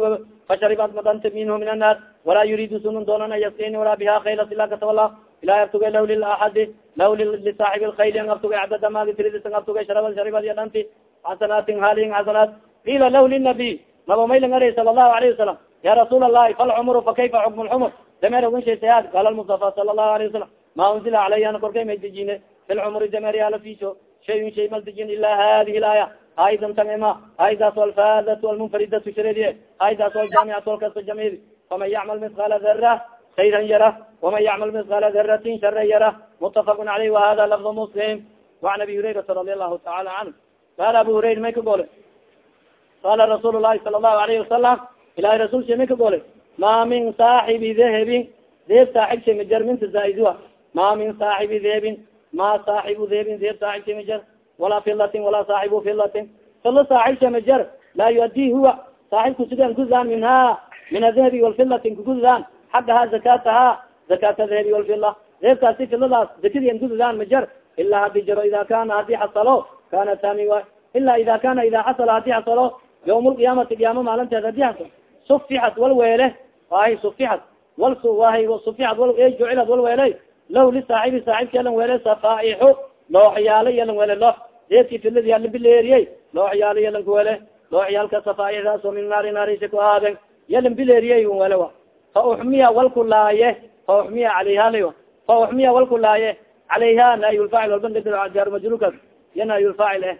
fasharibat madanta minhu min annaar walaa yuriidu sunun doonan an yaskini walaa biha kayla sila katawala ilahi abtuge law lilaxadi law lisaaxibi lkayli an abtuge cadada maagi tiridis abtuge sharabad sharibad iyo dhanti xasanaatin halin xasanaat qila law linabiy naba maylang aray sala allahu alayhi wasalam ya rasuul allahi falcumru fa kayfa xukmu lxumur dameer ogunshaysayaad qaala lmustafa sala allahu alayhi wasalam ma unzila calayana korkay may dejine fi dameer yaalla fisho shayun shay mal dejin ila hadihi laaya aydan tangima aydaas alfaadatu almunfaridatu shareediye aydaas aljaamicatu alkasta jamid faman yacmal misqaala dara khayran yara waman yacmal misqaala daratin shara yara mutafaqun caleyh wahada lafd muslim waan abi hurayrata radi allahu taala canhu qaala abu hurayra may ka gole qala rasuul lahi sala allahu alayhi wasalam ilahi rasulsha may ka gole ma min saaxibi dehebin deeb saaxib shamijar minta zaaidua ma min saaxibi dehebin ma saaxibu dehebin deeb saaxib shamijar walaa filatin walaa saaxibu filatin fila saaxib shamajar laa yuadi huwa saaxibku sidan gudaan minha min adahabi walfilatin kugudaan xagaha zakataha zakata dahabi walfila deebkaasi filadaas zakadian gududaan majar ilaa haddii jaro ida kana haddii xasalo kana tami way ila ida kana xasala haddii xasalo yawm lqiyaamati qiyaama maalinteed haddii xasal sufixat wal weele wahay sufixat wal sufixat wal jucilad wal weele law lisaaxibi saaxibka yalan weele safaaixu looxyaalo yalan weele loox deedki filadi ala bileeriyey looxyaalo yalan kuwele looxyaalka safaaixdaas oo min naari naarisha ku aaden yalan bileeriyey un wele wa. Fa uxmiya walku laaye. Fa uxmiya calayha la fa uxmiya walku laaye. Calayha naayulfaacil walba jaarmajrukas ya naayulfaacil eh.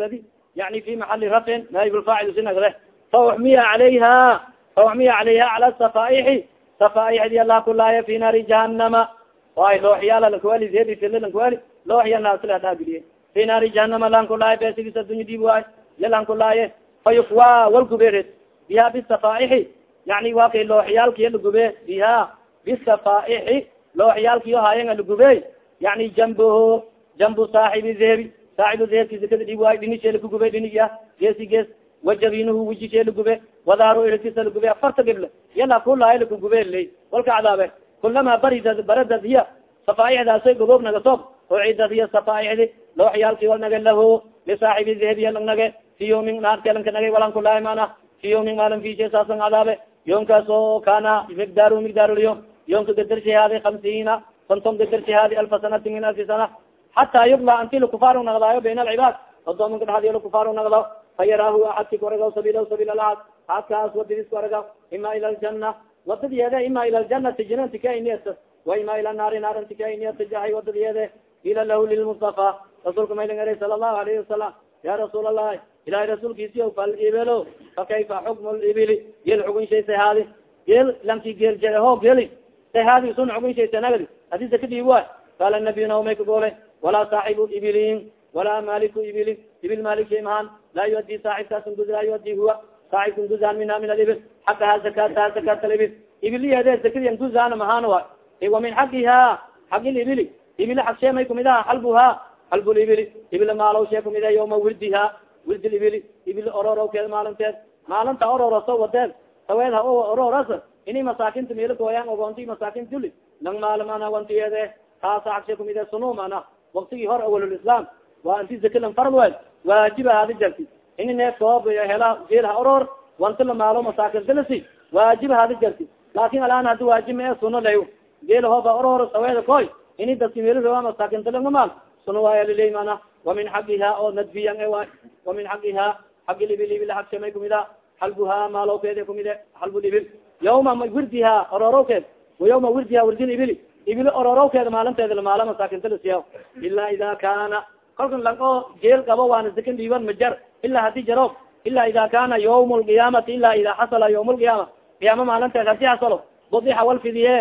Ladi yani fi maxali rafcin naib lfaacil sinagre fauxmiya alayha fauxmiya calayha. Cala safaaixi. Safaaixdi ala kulaaye fi naari jahanama ay looxyaala lankuwali zedisile lankuwali looxya naasila dhaabiliye fi naari jahanama lankulaaye besigis adunya dib waay ya lankulaaye fayukwa walgubered biha bisafaaixi yani wa kay looxyaalkiya lagube biha bisafaaixi looxyaalkiyo haayanga lagube yani jamboho jambu saaxibi zehebi saaxibu zehebki zakada dhib waay dhinishe lagugube dhiniya geesi gees wajabinuhu wijishe lagube wadaaru iritisa lagube afarta gible yala kulaay lakagube ley walka cadaabe kulama barida baradad hiya. Safaaixdaasay goboob naga soob ucidad hiya safaaixdi looxyaalki wal naga laho lisaaxibi zehebiya lang nage fi yawmin naarkelanka nagay walan kulaay mana fi yawmin maalin fishe saasan cadaabe yoomkaas oo kana migdaaru migdaarulyo yoomka gadarsihaadi kamsiina konton gadarsihaadi alfa sanati min alfi sana xataa yubla anti lakufaar nagdaayo bayn alcibaad odoomanka dhadiyo lakufaar nagda fayaraahu aadki kuaragaw sabil sabil aad aadkaas wadadis kuaragaw ima ila ljana wadadyeede ima ila ljanati jinanti kainiyat wa ima ila naari naaranti kainiyat jahay wadadyeede ila lahu lilmustafa rasuulka mayling eray sala allahu alayhi wasalam ya rasuul allahi ilahay rasuulkiisiyo fal ibelo fa kayfa xukmu libili geel xugun shay sahaadi geel lanki geel jeho geli sahaadi sun xugun shay sanagdi hadisa kadib wa qaala nabiy naomay kagoolay walaa saaxibu ibilin walaa maliku ibilin ibil malik shay mahaan laa yuadi saaxibkaasun gud laa yuadi huwa saaxibkun guzaan minha min alibil xaqaha zakataha zakat alibil ibiliyeede zakadiyan guzaana mahaan wa wa min xaqiha xaqi libili ibili xaq shee may kumid aha xalbuha xalbu libili ibil maalow shee kumid yoma wirdiha wirdi ibili ibil ororowkeed maalinteed. Maalinta ororoso wadeed saweed ha ororas ini masaakinta meelakooyaan ogoonti masaakin duli lang maalimana wantiyeede taasa xaq shee kumid sunum ana waktigii hor awallislam waa inti zakalan farad wel waajiba hadi jarti. Ini neef koob hela geel ha oror wanti la maalo masaakin dilasi waajiba hadi jarti. Laakin alaan hadi waajib mae suno lay geel hooba oror saweeda koy ini daski meel rawa masaakin dilanga maal suno waaya liley mana? Wamin xaqiha oo nadbiyan e waay wamin xaqiha xaqi libil ibil xaq shamay kumida xalbuha maalowkeed kumide xalbu libil. Yawma wirdiha ororowkeed wayawma wirdiha wirdin ibili ibili ororowkeeda maalinteeda lamaala masaakintalasiya ila ida kana. Kalkan lang oo geel qabo waana sakan dhiiban majar ila haddii jaro ila ida kana yawm lqiyaamati ila ida xasala yawm lqiyaama qiyaama maalinteed haddii xasalo budixa walfidiye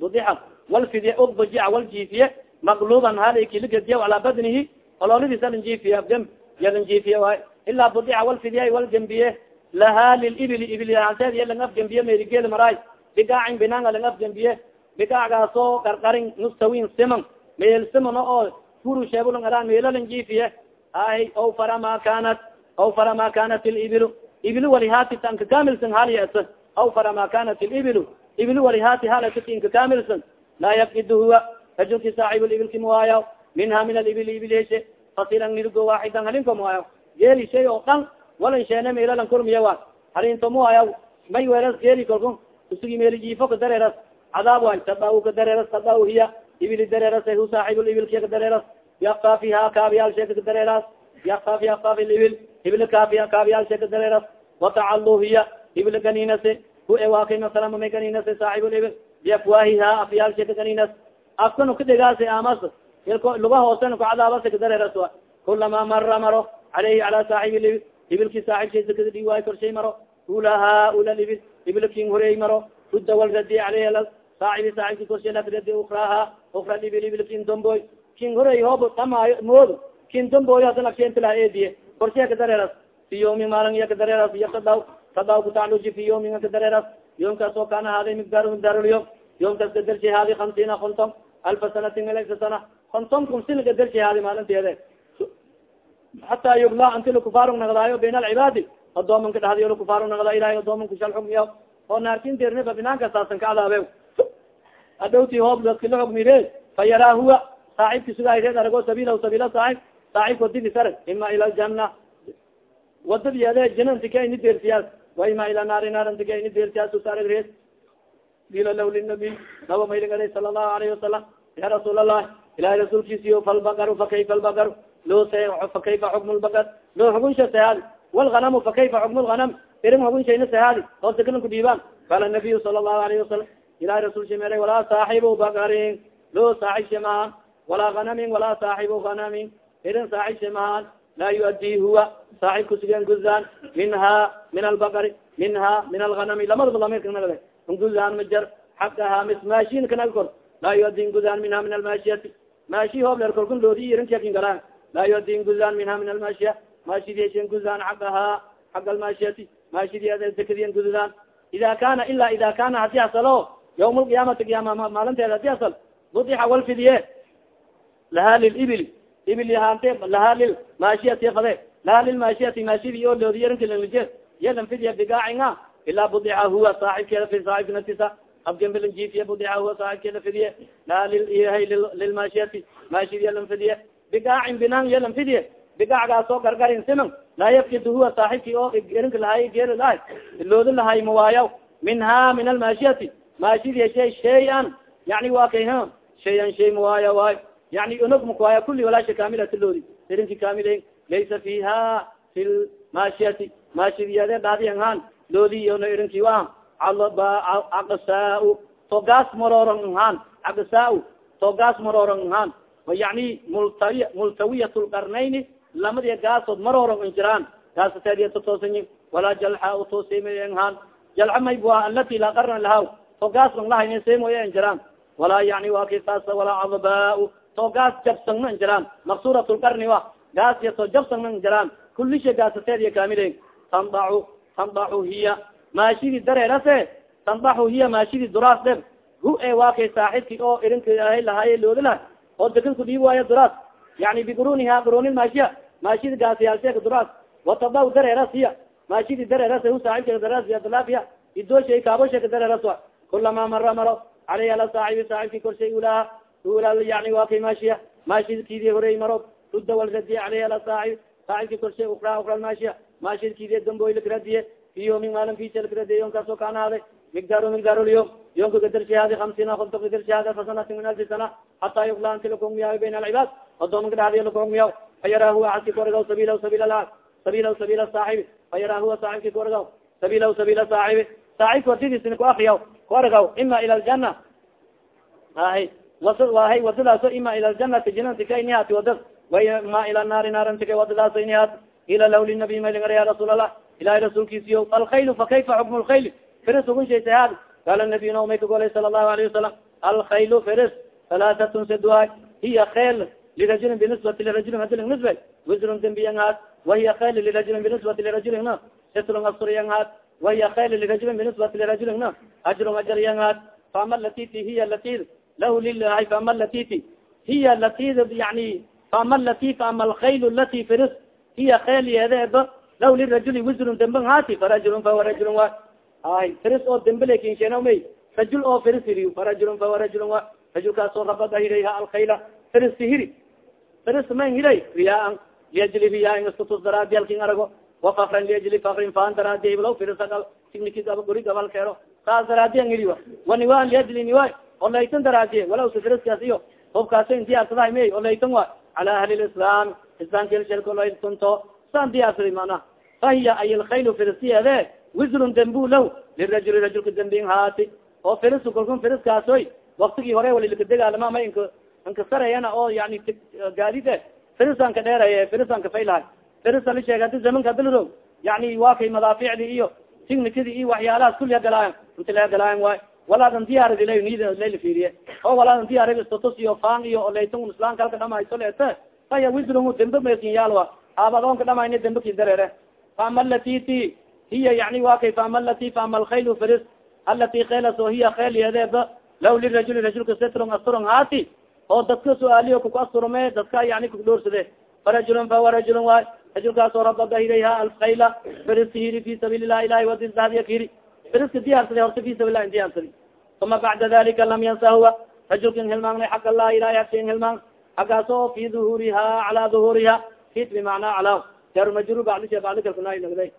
budixa walfidiye udbujica waljiifiye maqluban hali kiligadiya calaa badnihi ololadiis alin jiifiye abdem yalin jiifiye waay. Ilaa budica walfidiye waljambiye laha lilibili ibili hanteed iya lang afgambiye merigeel maraay. Bigaacin binanga lang afgambiye bigacgaasoo qarqarin mustawin siman meel simano oo furu sheebulon alaan meelalin jiifiye ahi aw fara ma kanat aw fara ma kanat ilibilu ibili walihati tanka kamilsan halyas aw fara ma kanat ilibilu ibili walihati halati inka kamilsan laa yafkid huwa rajulki saaxib libilki muwaayaw minha min alibili ibileshe fasilan nirgo waaxidan halinko muwaayaw geeli shay oo dhan walan sheene meelalan kurmiya wa halinto muwaayaw may weeras geeli kolku usugi meeli jiifo ka dareeras cadaab way tada ka dareeras tada hiya ibili dareeras hu saaxib ibilki ka dareeras yakfa fiha kaabiyal ka dareeras yakfa fi akfaf ibil ibil kaafiya kaabiyal sheeka dareeras watacalu hiya ibil ganinase hu ewaakay masalan may ganinase saaxib ibil biafwaahiha afyaal sheeka ganinas afkanu kadhegaas amas luga hoosena kucadaabasa kadareeras wa kulama mara maro caleyhi cala saaxib ibil ibilki saaxib shay sakada dhig waayo korshay maro ulaha ula ibil ibil king horeey maro rudda wal radi caleyhi saaxibi saaxibki korshay lakradi ukraha ukra ibil ibil king domboy king horeey hoob tamaayo moodo king domboy hada laksheentila eediye korshay kadareeras fi yoomi maalin iya kadareeras iya tadaw tadaw kutacluji fi yoomin kadareeras yoomkaas oo kana haaday migdaar migdaarulyo yoomkaas gadarshi haadi hamsiina konton alfa sanatin alfa sana konton kun sina gadarshi haadi maalinteede hataa yugla anti lakufaarug nagdaayo bayn alcibaadi adoomanka dhahdiyo lakufaarug nagdaa ilahay adoomanka shal xugmiya oo naarkintirnifa binaanka saasan ka cadaabe adhowti hoob daskila xugmire fa yaraa huwa saaxibki sugaareed arago sabiila sabiila saaxib saaxibka wadidis arag ima ila ljana wadadiyeede jinantika ini deersiyaas wa ima ila naari arag rees ila law linabiy naba mayling alay sala allahu alayhi wasalam ya rasuul allah ilahay rasuulkiisiyo falbaqaru fakayfa albaqaru loo fakayfa xukmu lbaqar loo xugunsha sahaadi walganamu fakayfa xukmu lganam irin xugunshayna sahaadi oo sakalan kudhiibaan qala nabiyu sala allahu alayhi wasalam ilahay rasuulsha mere walaa saaxibu baqarin loo saaxib shamaa walaa ganamin walaa saaxibu ganamin irin saaxib shay mahaan laa yuadii huwa saaxib kusugen guzaan minha min albaqari minha min alganami lamadaba lamirkanagade nguzaan majar xaqaha mis maashin kanaga kor laa yuadi nguzaan minha min almaashiyati maashi hoobleer korkun loodi irinkakin galaan laa yuadi nguzaan minha min almaashiya maashidiyashen guzaan xaqaha xaq almaashiyati maashidiyadekadiyan gududaan ida kana ila ida kana haddii asalo yawm lqiyaamati qiyaama maalinteeda haddii asal budixa walfidiye laha lilibil ibil yahaante laha lil maashiyati fade laha lilmaashiyati maashidi o loodi irinkalije yalan fidiya bigaacinga ilaa budixa huwa saaxibkeeda fi saaxibka natisa abgembilan jifiya budixa huwa saaxibkeeda fidiye laha lilmaashiyati maashidi yalan fidiye bigaacin binaan yalan fidiye bigacgaas oo gargarin siman laa yafkid huwa saaxibki oo erinka lahay geeri lahay loodi lahay mawaayaw minha min almaashiyati maashidi shay shay-an yani waa kay ha shay-an shay mawaaya waay yani unog makuwaaya kuli walaasha kamilati loodi erinki kamile laysa fiha fi lmaashiyati maashidiyade dhaadiyan haan loodi iyona erinki a caqsaa togaas marooran haan caqsaa togaas marooran haan yani multawi multawiyat lqarnayni lamadi gaasood marooran injiraan gaasatediyatotoosayi walaa jalxa utoosemayhan jalxa maybua alati laa qarna lahaw togaas lang lahayn semoya injiraan walaa yani wa walaa cadbaa to gaas jabsangna injiraan maksurat lqarni wa. Gaas yato jabsangna injiraan kulisha gaasateediya kamile tandacu tandacu hiya. Maashidi dareerase tandaxu hiya maashidi duraas dheb hu e waa kay oo irinka lahaye loodi laha oo dekan kudhiib waayo duraas yani biquruniha quruni maashiya maashidi gaasiyaalseka duraas wataba dareeras hiya. Maashidi dareeras hu saaxibka dareeras adalaafiya idooshay kaabosheka dareeras wa. Kulama mara maro. Caleyh ala saaxibi saaxibki korshay ulaha ula yani waa kay maashiya maashidkidi horey maro rudda wal radiye caleyh ala saaxib saaxibki korshay ukra ukra maashiya maashidkidi damboy lakradiye fi yomin maalin fisa lakradiye yonkaaso kaanaaday migdaar migdaarlyom yonka gadarshihadi hamsina konto gadarshihada fasanati min alfi sana hataa yukla anti lakongmiyaw bayn alcibaad odoomanka dhadiy lakongmiyaw fayara huwa aski koragaw sabila sabil la sabila sabila saaxibi fayara huwa saaxibki koragaw sabila sabila saaxibi saaxibka wadadiisina ku akriyaw koragaw ima ila ljana ahi wahay wadadaaso ima ila ljanati jinanti ka inihati wadad wama ila naari naarantika wadadaaso inihati ila law linabiy maylingara ya rasuul allah ilahi rasuulkiisiyo alkhayl fa kayfa xukm lkhayl firis ugun shaysahaad qaala nabiy na may kagolay sala allahu alayhi wasalam alkhaylu firis halaatatun sedwaay hiya khayl lirajulin binisbati lirajulin hadilin nisbe wisrun dembiyanhaad wahiya khayl lirajulin binisbati lirajulin na sitrun asturyanhaad wahiya khayl lirajulin binisbati lirajulin na ajrun ajaryanhaad faama latiti hiya latid lahu lilahi faama latiti hiya latid yani faama lati faama alkhayl lati firis hiya khayl yeedeeba lahu lirajuli wisrun demban haati farajulun fawa rajulun wa ay firis oo dembele kinshenamay rajul oo firis hiriy farajulun fawa rajulun wa rajulkaasoo rabada hirayha alkhayla firis hiri firis man hiray riyaan liajli riyaan iskutus daraadi halkin arago wafakran liajli fakrin faan daraadi iblaw signikis aba guri gabal keero saas daraadi an hiri wa waniwaan liajli niwa oo laytan daraadiye walaw si firiskaas iyo hubkaasa in diyaarsadaa may oo laytan wa. Cala ahli lislaam islaamkilshelkolaytunto saan diyaarsaday mana? Fahiya ay alkhaylu firisiyeede wisrun dembu law lirajuli rajulka dembin haati oo firis kalkun firiskaasoy waktigii hore walilakadegaalama ma ink inkasarayana oo yani gaadide firisan ka dheeraye firisan kafaylahay firisa la sheeg hadi zamanka adilro yani waa kay madaaficdi iyo. Tignikadi iyo waxyaalahaas kuli hagalaayan inti lahagalaayan waay walaadan diyaaradi la nid layla fiiriye. Oo walaadan diyaarad istatus iyo faan iyo olaytan islaamka halka dhamayso leete. Faya wisrun dembe mekin yaalwa aabadoonka dhamayna dembe ki dareere. Faama latiti hiya yani wa kay faama lati faama alkhayl firis alati khaylas oo hiya khayl yeedeeba. Law lirajuli rajulka sitrun asturun haati. Oo dadka su'aaliyo kuku asturume dadka yani kudhoorsade farajulun fawa rajulun waay. Rajulkaasoo rabada hirayha alkhayla firiska hiri fi sabiili lah ilahi wadisahadiya hiri firiska diyaarsada horta fi sabil lah in diyaarsadi uma bacda dalika lam yansa huwa rajulkan hilmaanay xag allah ilahi agsin hilmaan xaggaas oo fi duhuriha cala duhuriha hit bimacnaa cala jarmajru bacdisha bacdikalkunanagday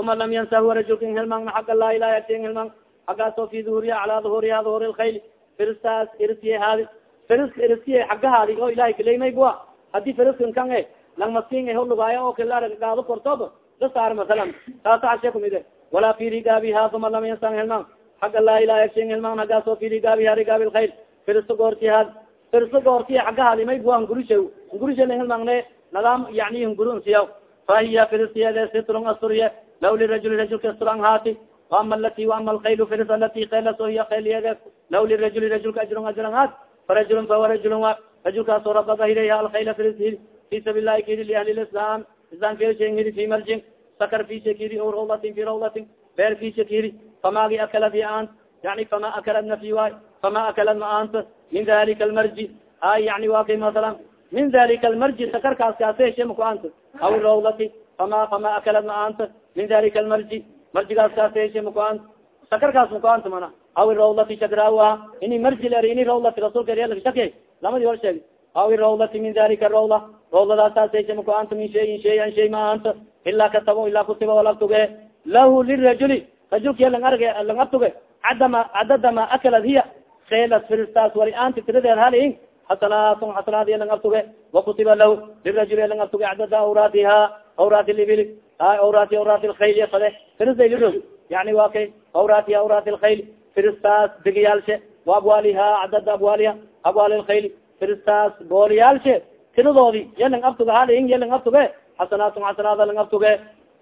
uma lam yansa huwa rajulkan hilmaan xag allah ilahi agsin hilmaan xaggaas oo fi duhuriha cala duhuriha duhuri lkhayl firistaas irisiye haadi firiska irisiye xagahaadi oo ilahay kaleymay bua haddii firiskan kan e lang maskin holugaayo oo kala gaado kortoob dasaar masalan taasa ashe kumide walaa fi rigaabiha uma lam yansan hilmaan xagga laa ilaha agsin hilmaan haggaas oo fi rigaabiha rigaabi lkhayl firiska goorti haad firiska goortiye xagahaadi may buan gurisha hunguriselhilmangne nadaam yani hunguri siya fahiya firisiyade sitrun asturye law lirajuli rajulka asturan haati ama alati ama alkayl firis alati kaylaso hiya kayliyade law lirajuli rajulka ajrun ajran haat farajulun fawa rajulun a rajulkaaso rababa hilayha alkayla firis hil fi sabil lahi kiri liahli lislam islam keshen hiri fi marjin sakar fisha kiri o rawlatin fi rawlatin beer fisha kiri famagi akalad an yani fama akalad nafi waay fama akalad ma anta min dalika almarji ay yani wa kay masalan min dalika almarji sakarkaas kaase heshe maku anta aw rawlati fama fama akalad ma anta min dalika almarji marjigaas kaase heshe maku anta sakarkaas maku anta mana aw rawlati shagraawa ini marji ler ini rawlati rasulka shake lamadi hor sheegi aw rawlati min dalika rawla. Rawladaasaaseshe maku anta min shayin shayan shay ma anta ilaa katabo ilaa kutiba walagtuge lahu lirajuli rajulka lang arge lang abtuge adama cadada ma akalad hiya seelas firistaas wali anti tiradeed halin xasanaatun xasanaad lang abtuge wakutiba lahu lirajuli lang abtuge cadada awraatiha awraati libil awraati awraati lkhayl fade firisdaliro yani wa kay awraatiha awraati lkhayl firistaas digiyaalshe waabwaaliha cadada abwaaliha abwaali lkhayl firistaas booliyaalshe tiradoodi yalang abtuge halin yalang abtuge xasanaatun xasanaada lang abtuge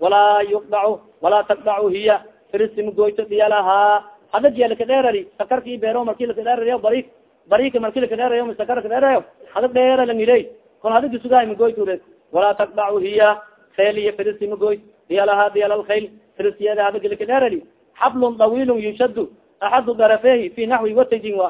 walaa yuqdacu walaa taqdacu hiya firisti magoyto diyalaha hadad ya lakadheerari sakarki beero marki lakadheerarayo bari barika marki lakadheerayo sakar kadheerayo hadad dheera langiley kon hadagi sugahay magoyture walaa taqdacu hiya khayl iyo firisti magoy diyalaha diyal alkhayl firistiyada hadagi lakadheerari xablun dawilun yushadu axadu darafehi fi naxwi watajin wa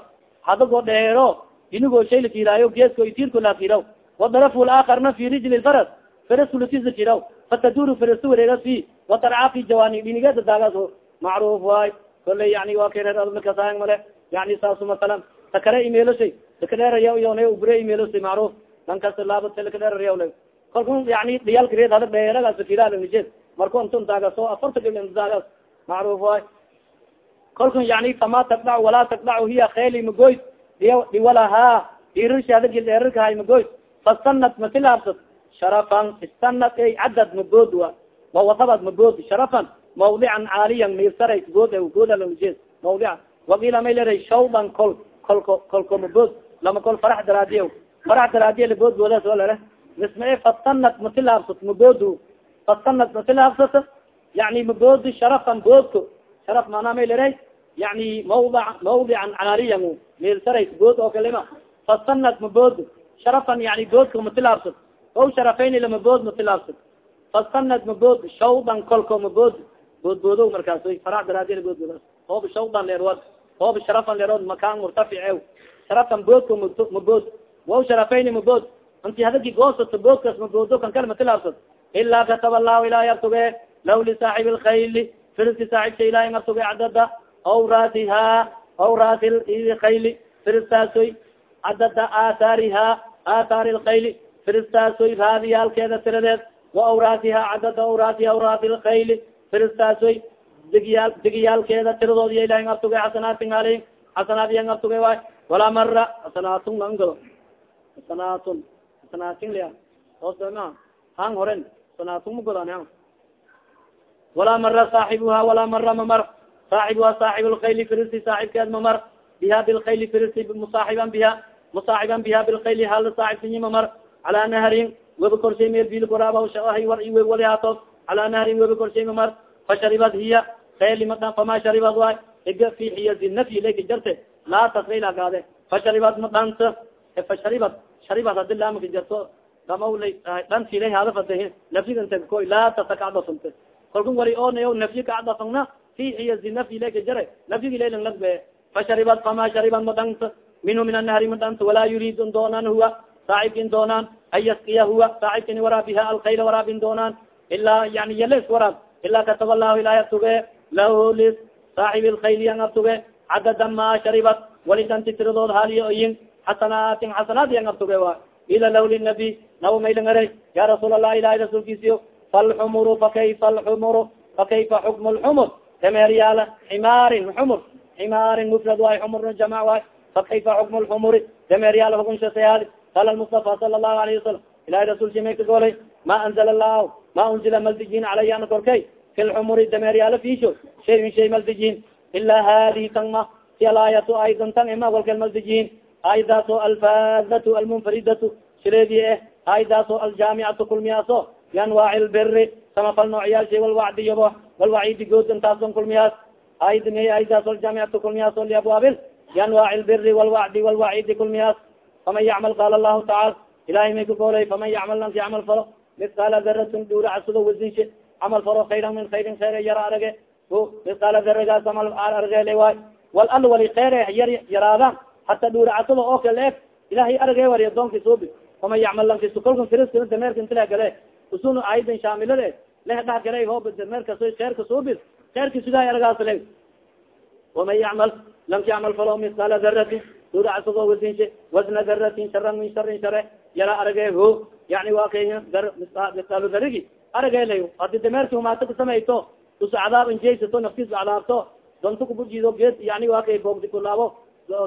hadago dheero inigoo shay lakiraayo geesko itirko lakiraw wadarafhu laakarna fi rijli lfaras farasulatiza kiraw fataduru farasta wareegas fi watarca fi jawani dhinigeda daagas macruf waay koley yani wa kareermakasaang male yani saasu masalan takare imeeloshay lakadheeraya yon ugure imeeloshay macruf lankas laabate lakadheerarya kalku yani dhiyalkareed hada dheeragas kiraalnijed marku intun daagas o afarta gabl daagas macruf waay kalkun yani fama taqdac walaa taqdacu hiya kheli magoyd dhiwalaha dhirirshada gil dheerarkahay magoyd fastanat matilaabsad sharafan istanat ay cadad magood wa wawasabad magood sharafan mawdican caaliyan mirsara good goodalje mawdica wakiila may leray shawdan kol kolko kolko magood lama kol farax daraadiya farax daraadiya lagood goodaas oo lere misma e fastanat matilaabsat magoodu fastanat matilaabsat yani magoodi sharafan goodko sharaf maanaa may leray yani mawda mawdican caaliyan mirsara good oo kalima fastanat magood sharafan yani goodka matilaabsat o sharafayn lamabood matilaabsad fastanad mabood shawdan kolko mabood boodboodo markaas farac daraadi boodboodas oob shawdan leerwad oob sharafan leerod makaan murtafice sharafan boodko mabood wa sharafayn mabood inti hadagi goosato boodkas maboodo kan kala matilaabsad ilaa kataba allahu ilahay artuge law lisaaxibi lkhayli firiski saaxibka ilahay artuge cadada awraatiha awraati khayli firiskaasoy cadada aathaariha aathaari lkhayli firistaasoy raadiyaalkeeda tiradeed wa awraatiha cadada awraati awraati lkhayli firistaasoy digyaal digiyaalkeeda tiradood iya ilahi abtuge xasanaatin aleyh xasanaat iya abtuge waay walaa mara xasanaatun langado xasanaatun xasanaatin lia oosma han horen xasanaatun magodan walaa mara saaxibuha walaa mara mamar saaxibuha saaxib lkhayli firisti saaxibkeed mamar biha bilkhayli firisti musaaxiban biha musaaxiban biha bilkhayli hal saaxibsiyi mamar calaa nahrin weba korshay meelbil koraabhay war wali haato calaa nahrin weba korshay mamar fasharibad hiya kaylimaa fama sharibad waay iga fi xiyazi nafyi laka jarte laa tasrayl agaade fasharibad ma dhanta fasharibad sharibad hadi laamaka jarto damawla dhantilay hada fada nafyiganta koy laa tasa kacdafante kalkun wali onayo nafyi kacdafangna fi xiyazi nafyi laka jare nafyigi laylan lagbe fasharibad fama sharibad ma dhanta minhu min annahri ma dhanta walaa yuridun doonan huwa saaxibkin doonaan an yaskiya huwa saaxibkini waraabiha alkhayla waraabin doonaan ilaa yani yales waraab ilaa kataba lahu ilahi abtuge lahu lis saaxib lkhayli ang abtuge cadada ma sharibat walidanti tiradood haliyo oyin xasanaatin xasanaat yang abtuge wa ila law linabi naw maylangare ya rasuul allah ilahi rasuulkiisiyo falxumuru fakayfa alxumuru fakayfa xukmu lxumur dameeryaala ximaarin xumur ximaarin mufrad waay xumurna jamac waay fakayfa xukmu lxumuri dameeryaala hukunshasayaali qala mustafa sala lahu alayhi wasalam ilahi rasulki may ka golay ma anzala allahu ma unzila maldijin calaya ana korkay fi lxumuri dameeryaala fisho shayun shay maldijin ila hadihi tan ma si alaayatu aydan tan ima walkal maldijin aayadaaso alfadatu almunfaridatu sireedi eh aayadaaso aljaamicatu kulmiyaaso bianwaaci lbiri samafal noocyaalshay walwacdi yabo walwaciidi goodantaason kulmiyaas aayad may aayadaaso aljaamicatu kulmiyaaso liabwaabil bianwaaci lbiri walwacdi walwaciidi kulmiyaas faman yacmal qaala lahu tacaala ilahay may ka goolay faman yacmal lanki camal falo misqaala daratin dhuuracsudo wasinshe camal falo khayran min khayrin khayr yara arage. Misqaala daragaas amal aragele waay wal al wali kheyre yar yaraadaan hata dhuuracasada oo kale eeg ilahay arage wari adoonki suubi faman yacmal lanki sukolkan firiskana dameerka intila gale. Usun aayadan shaamilade leh dhah gale hoob dameerkas kheerka suubis kheerki sidaa aragaas le waman yacmal lanki camal falo misqaala daratin dhuuracasado wasinshe wasna daratin sharan min sharin share yara arage ho yani wa kay misqaalo darigi arage lay hadi dameerki humaata kasamayto usa cadaab injeysato naftiis cadaabto donta kubujido geed yani wa kay boogdi kulaabo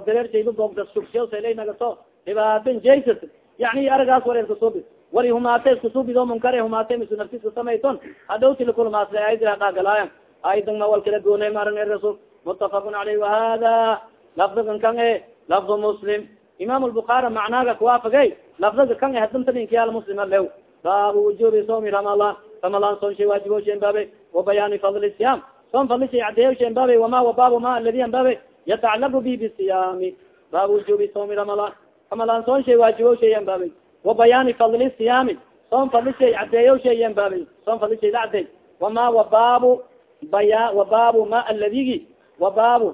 dareershayba boogda sugshay nagato dhibaato injeysat yani aragaas wareer kasubi wari humaate iskusubido munkare humaate misu naftiis kasamayton hadhowti lakulmaasle aayadilaqaagalaayan aayadan ma wal kala goonay maarane rasul. Mutafaqun caleyh wahada lafdigan kan e lafdu muslim. Imam lbukaari macnaaga kuwaafagay lafdiga kan e hadintaninkiyaal muslima lew baabu wujubi soomi ramadan. Ramadan soon shay waajibo shen baabe. Wa bayaani fadli siyam soon fadli shay cadeeyo shen baabe. Wama wa baabu ma aladi an baabe. Yatacalagu bi bisiyaami baabu wujubi soomi ramadan. Ramadan soon shay waajibo shayan baabe wa bayaani fadli siyaami soon fadli shay cadeeyo shayan baabe soon fadli shay la cadeey wama wa baabu baya wa baabu ma aladigi wa baabu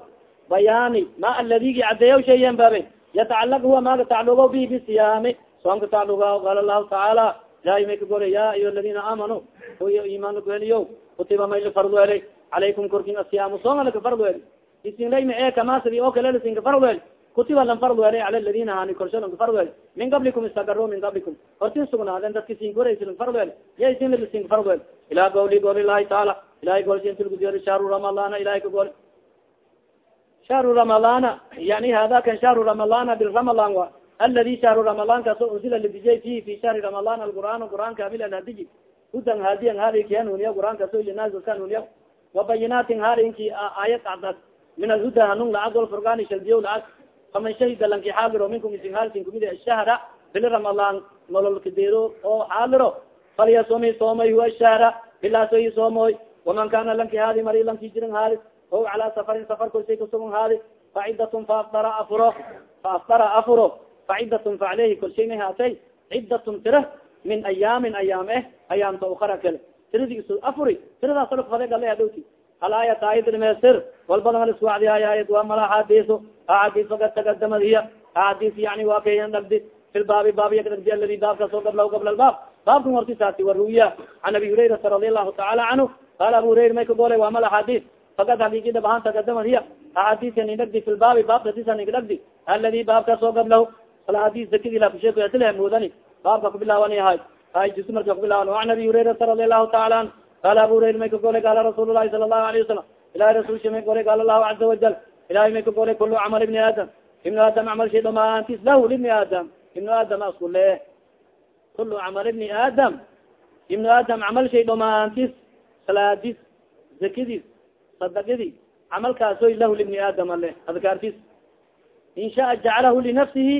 bayaani ma aladigi cadeeyo shayan baabe yatacalag huwa maaga taclugo bi bisiyaami soonka tacluga qaala lahu tacaala ilahay may ka gora ya ayuha aladina aamanuu huy imaan kuheliyo kutiba may lafardueli calaykum korkin asiyaamu soonga laka fardueli isinlayma ee kamasidi oo kale lasinka fardueli kutiba lan fardueli cala ladina hani korsho lanka fardueli min qablikum istagaro min qablikum hortin sugnaaden dadka sin koraysi lan fardueli ya isin lasinka fardueli ila gawli gol ilahi taala ilahay golsi intilgudiyori shahru ramadana ilahay ka goli shahru ramadana yani hada kan shahru ramadana biramadan wa aladi shahru ramadan kaso unsila ladijay fi fi shahri ramadan alqur'aan qur'aanka abil hadiji hudan hadiyan hadi kianuniya qur'aankaso linaas kanuniya wabayinaatin harinki aayad acdas min alhuda hanun lacag walfurqaani shaldiyo lacag faman shahida lanki xaaliro minkum isin halkin kumid shahra bili ramadan nolol kadeero oo xaaliro falyasumi soomay huwa shahra bilaasoyi soomoy waman kana lanki hadi mari lanki jirin haali o calaa safarin safar korsay kasugan haadi facidatun faaftara afuro faaftara afuro facidatun fa aleyhi korshay may haatay cidatun tira min ayaamin ayaam eh ayaamta ukara kale tiradi isu afuri tiradaas olak fade gala adhowti hal aayat aayad dhamaystir walbadan isku wacdiyaay aayad waa mala axaadisu axaadiis fakad tagadamad hiya axaadiis yani waa kayan dhagdi fi lbaabi baabiya dhagdi aladi baabkaasoo gabla gabla lbaab baabkan wartisaasi waruwiya can abi hurayrata radi allahu taala canhu qaala abu hurayra may ka golay waa mal axaadiis fakad hakiki dhab ahaan tagadamad hiya axaadiisa nin dhagdi fi lbaabi baab dadisa ning dhagdi aladi baabkaasoo gablahu alxadis zakidi lakusheekatile mudani baabka kubilaawani ahay hay jus marka kubilaawan an abi hurayrata radi allahu taala an qaala abu hurayra may ka golay qaala rasuul lahi sala allahu alayه wasalam ilahi rasulsha may golay qaala lahu caza wajal ilahay may ka golay kulu camal ibni aadam ibnu aadam camal shay dhamaantis lahu libni aadam ibnu aadam asku le kulu camal ibni aadam ibnu aadam camal shay dhamaantis salaadis zakidis sadaqidi camalkaasoy lahu libni aadam ale adkaartis in shaaa jacalahu linafsihi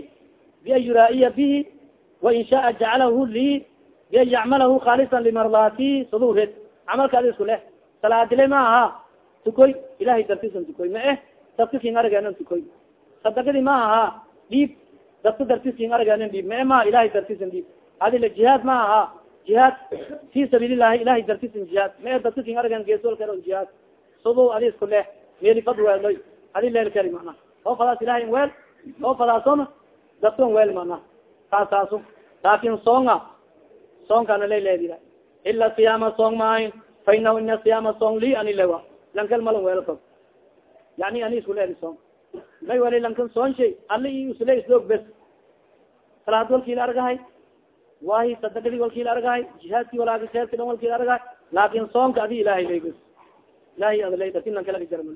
bian yuraa'iya bihi wain shaaa jacalahu li bian yacmalahu khaalisan limardaati sadured camalkaadi isku leh. Salaadile ma aha tukoy. Ilahay dartisan tukoy. Ma eh? Dadka king arageenan tukoy. Sadaqadi ma aha dhiib. Dadka dartis king arageenan dhiib. Ma e ma ilahay dartisan dhiib. Adile jihaad ma aha jihaad. Fi sabiililahi ilahay dartisan jihaad. Ma e dadka king arageen geesolka jihaad. Sudu adi isku leh. Meli fad weeloy adi leel kari mana oo fadaas ilahay weel. Oo fadaasona dadkan weel mana saasaasu. Laakin soonga. Soonkana lay leedila ila siyaama soong maahin fa inahu ina siyaama soong li ani lewa lankal malan weelko yani ani isku leedi soong may wali lankan soon shay ali i isle isloog bes salaad walkiila argahay wahi sadagadi walkiila argahay jihaadki walaagiseerki dhan walkiila argahay laakin soonka adi ilahay lay bes ilahay adlay dakin lankala jarm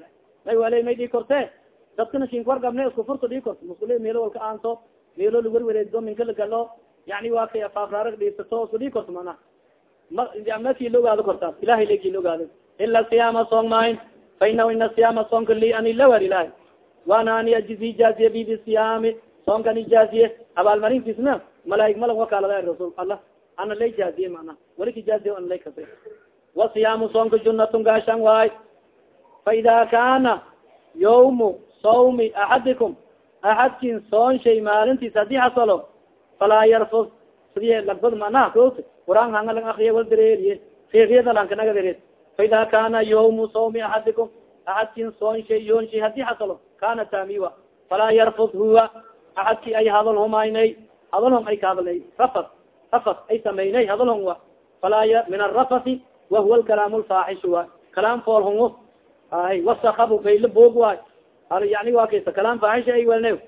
may wali may dhii korte dadkana sinkwar gabne isku furto dhii korto muskule meelo walka aanto meelo lawerwareedo minkala galo yani waa kay afaafraarag dhiibsato isku dhii korto mana maki la ogaado kortaas ilahay laki la ogaado ila siyaama soong maahin fa inahu ina siyaama soonka li ani lawar ilahay waana ani ajizi ijaaziye bi bisiyaami soonkan ijaaziye abaalmarintiisna malaaig malag wakaalada rasul allah ana lay jaaziye mana wali kijaaziye ana lay kase wasiyaamu soonka junatun gaashan waay. Fa ida kana yawmu sawmi axadikum axadkin soon shay maalintiis haddii hasalo falaa yarfus sidii lagbad manaha koota quraan hanga lang akriya wal dareeriye fiikyadalanka dareer fa ida kana yawmu sawmi axadikum axadkin soon shay yoon shay haddii hasalo. Kana taamiwa falaa yarfud huwa. Axadki ay hadal humaynay hadal hom ay rafas. Rafas ay samaynay hadal wa. Falaa min arafasi wahuwa alkalaam lfaaxish wa. Kalaam fool ay wasakabu fayla boog waay yani wa kaysa kalaam faaxish ay welne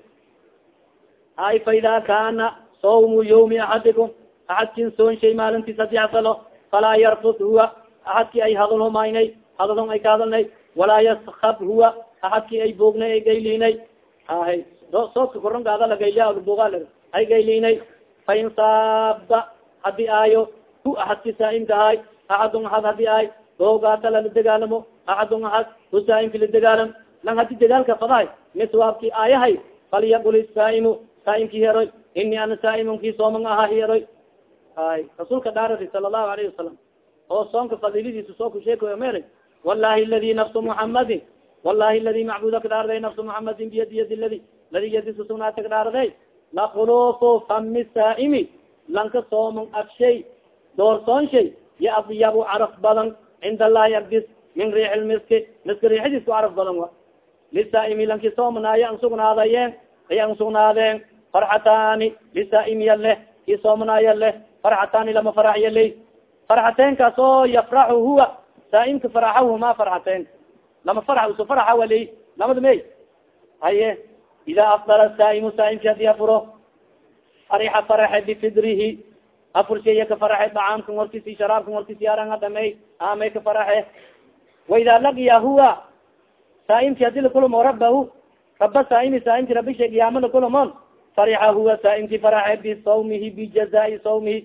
ay fa ida kana sawmu yawmi axadikum axadkin soon shay maalintiis haddii hasalo falaa yarfud huwa axadki ay hadal humaynay hadal hom ay kahadalnay walaa yaskab huwa axadki ay boognay ay gaylinay hay soodka koronkaada lagayliya ay gaylinay fain saaba haddii aayo hu axadki saaimkahay axadun axad haddii ay doogaata lala degaalamo axadun axad hu saaimka la degaalam lang hadi degaalka fadahay miswaabki aayahay falyaqul saaimu saaimki heroy ini ana saaimunki sooman aha heroy ay rasuulka dhaarati sala allahu alayhi wasalam oo soonka fadiladiisa soo ku sheekoyo mera wallahi ladi nafsu muxamadin wallahi ladi macbuda kadhaarday nafsu muxamadin biyadi yadi ladi ladi yadi susugnaata kadhaarday lakulufu fami saaimi lanka sooman afshay doorsoon shay ya adyabu caraf badan cinda allahi agdis min riix lmiski miska riixadiis ku caraf badan wa lisaaimi lanki soomanaayo an sugnaadayeen ay sugnaadeen farxataani lisaaimiya leh ki soomanaayo leh farxataani lama faraxya ley farxateenkaas oo yafraxu huwa saaimka faraxahuma farxateen. Lama fara uso faraxa wali lamada may haye ida afdala saaimu saaimki haddii afuro farixa faraxe bifidrihi. Afursheya ka faraxe dacaamka warkisi sharaabka warkisi aranga dhamey amay ka faraxe waida lagiya huwa saaimki haddii lakulamo rabahu raba saaimi saaimki rabi shay qiyaama lakulomon farixa huwa saaimki faraxe bisawmihi bijazai sawmihi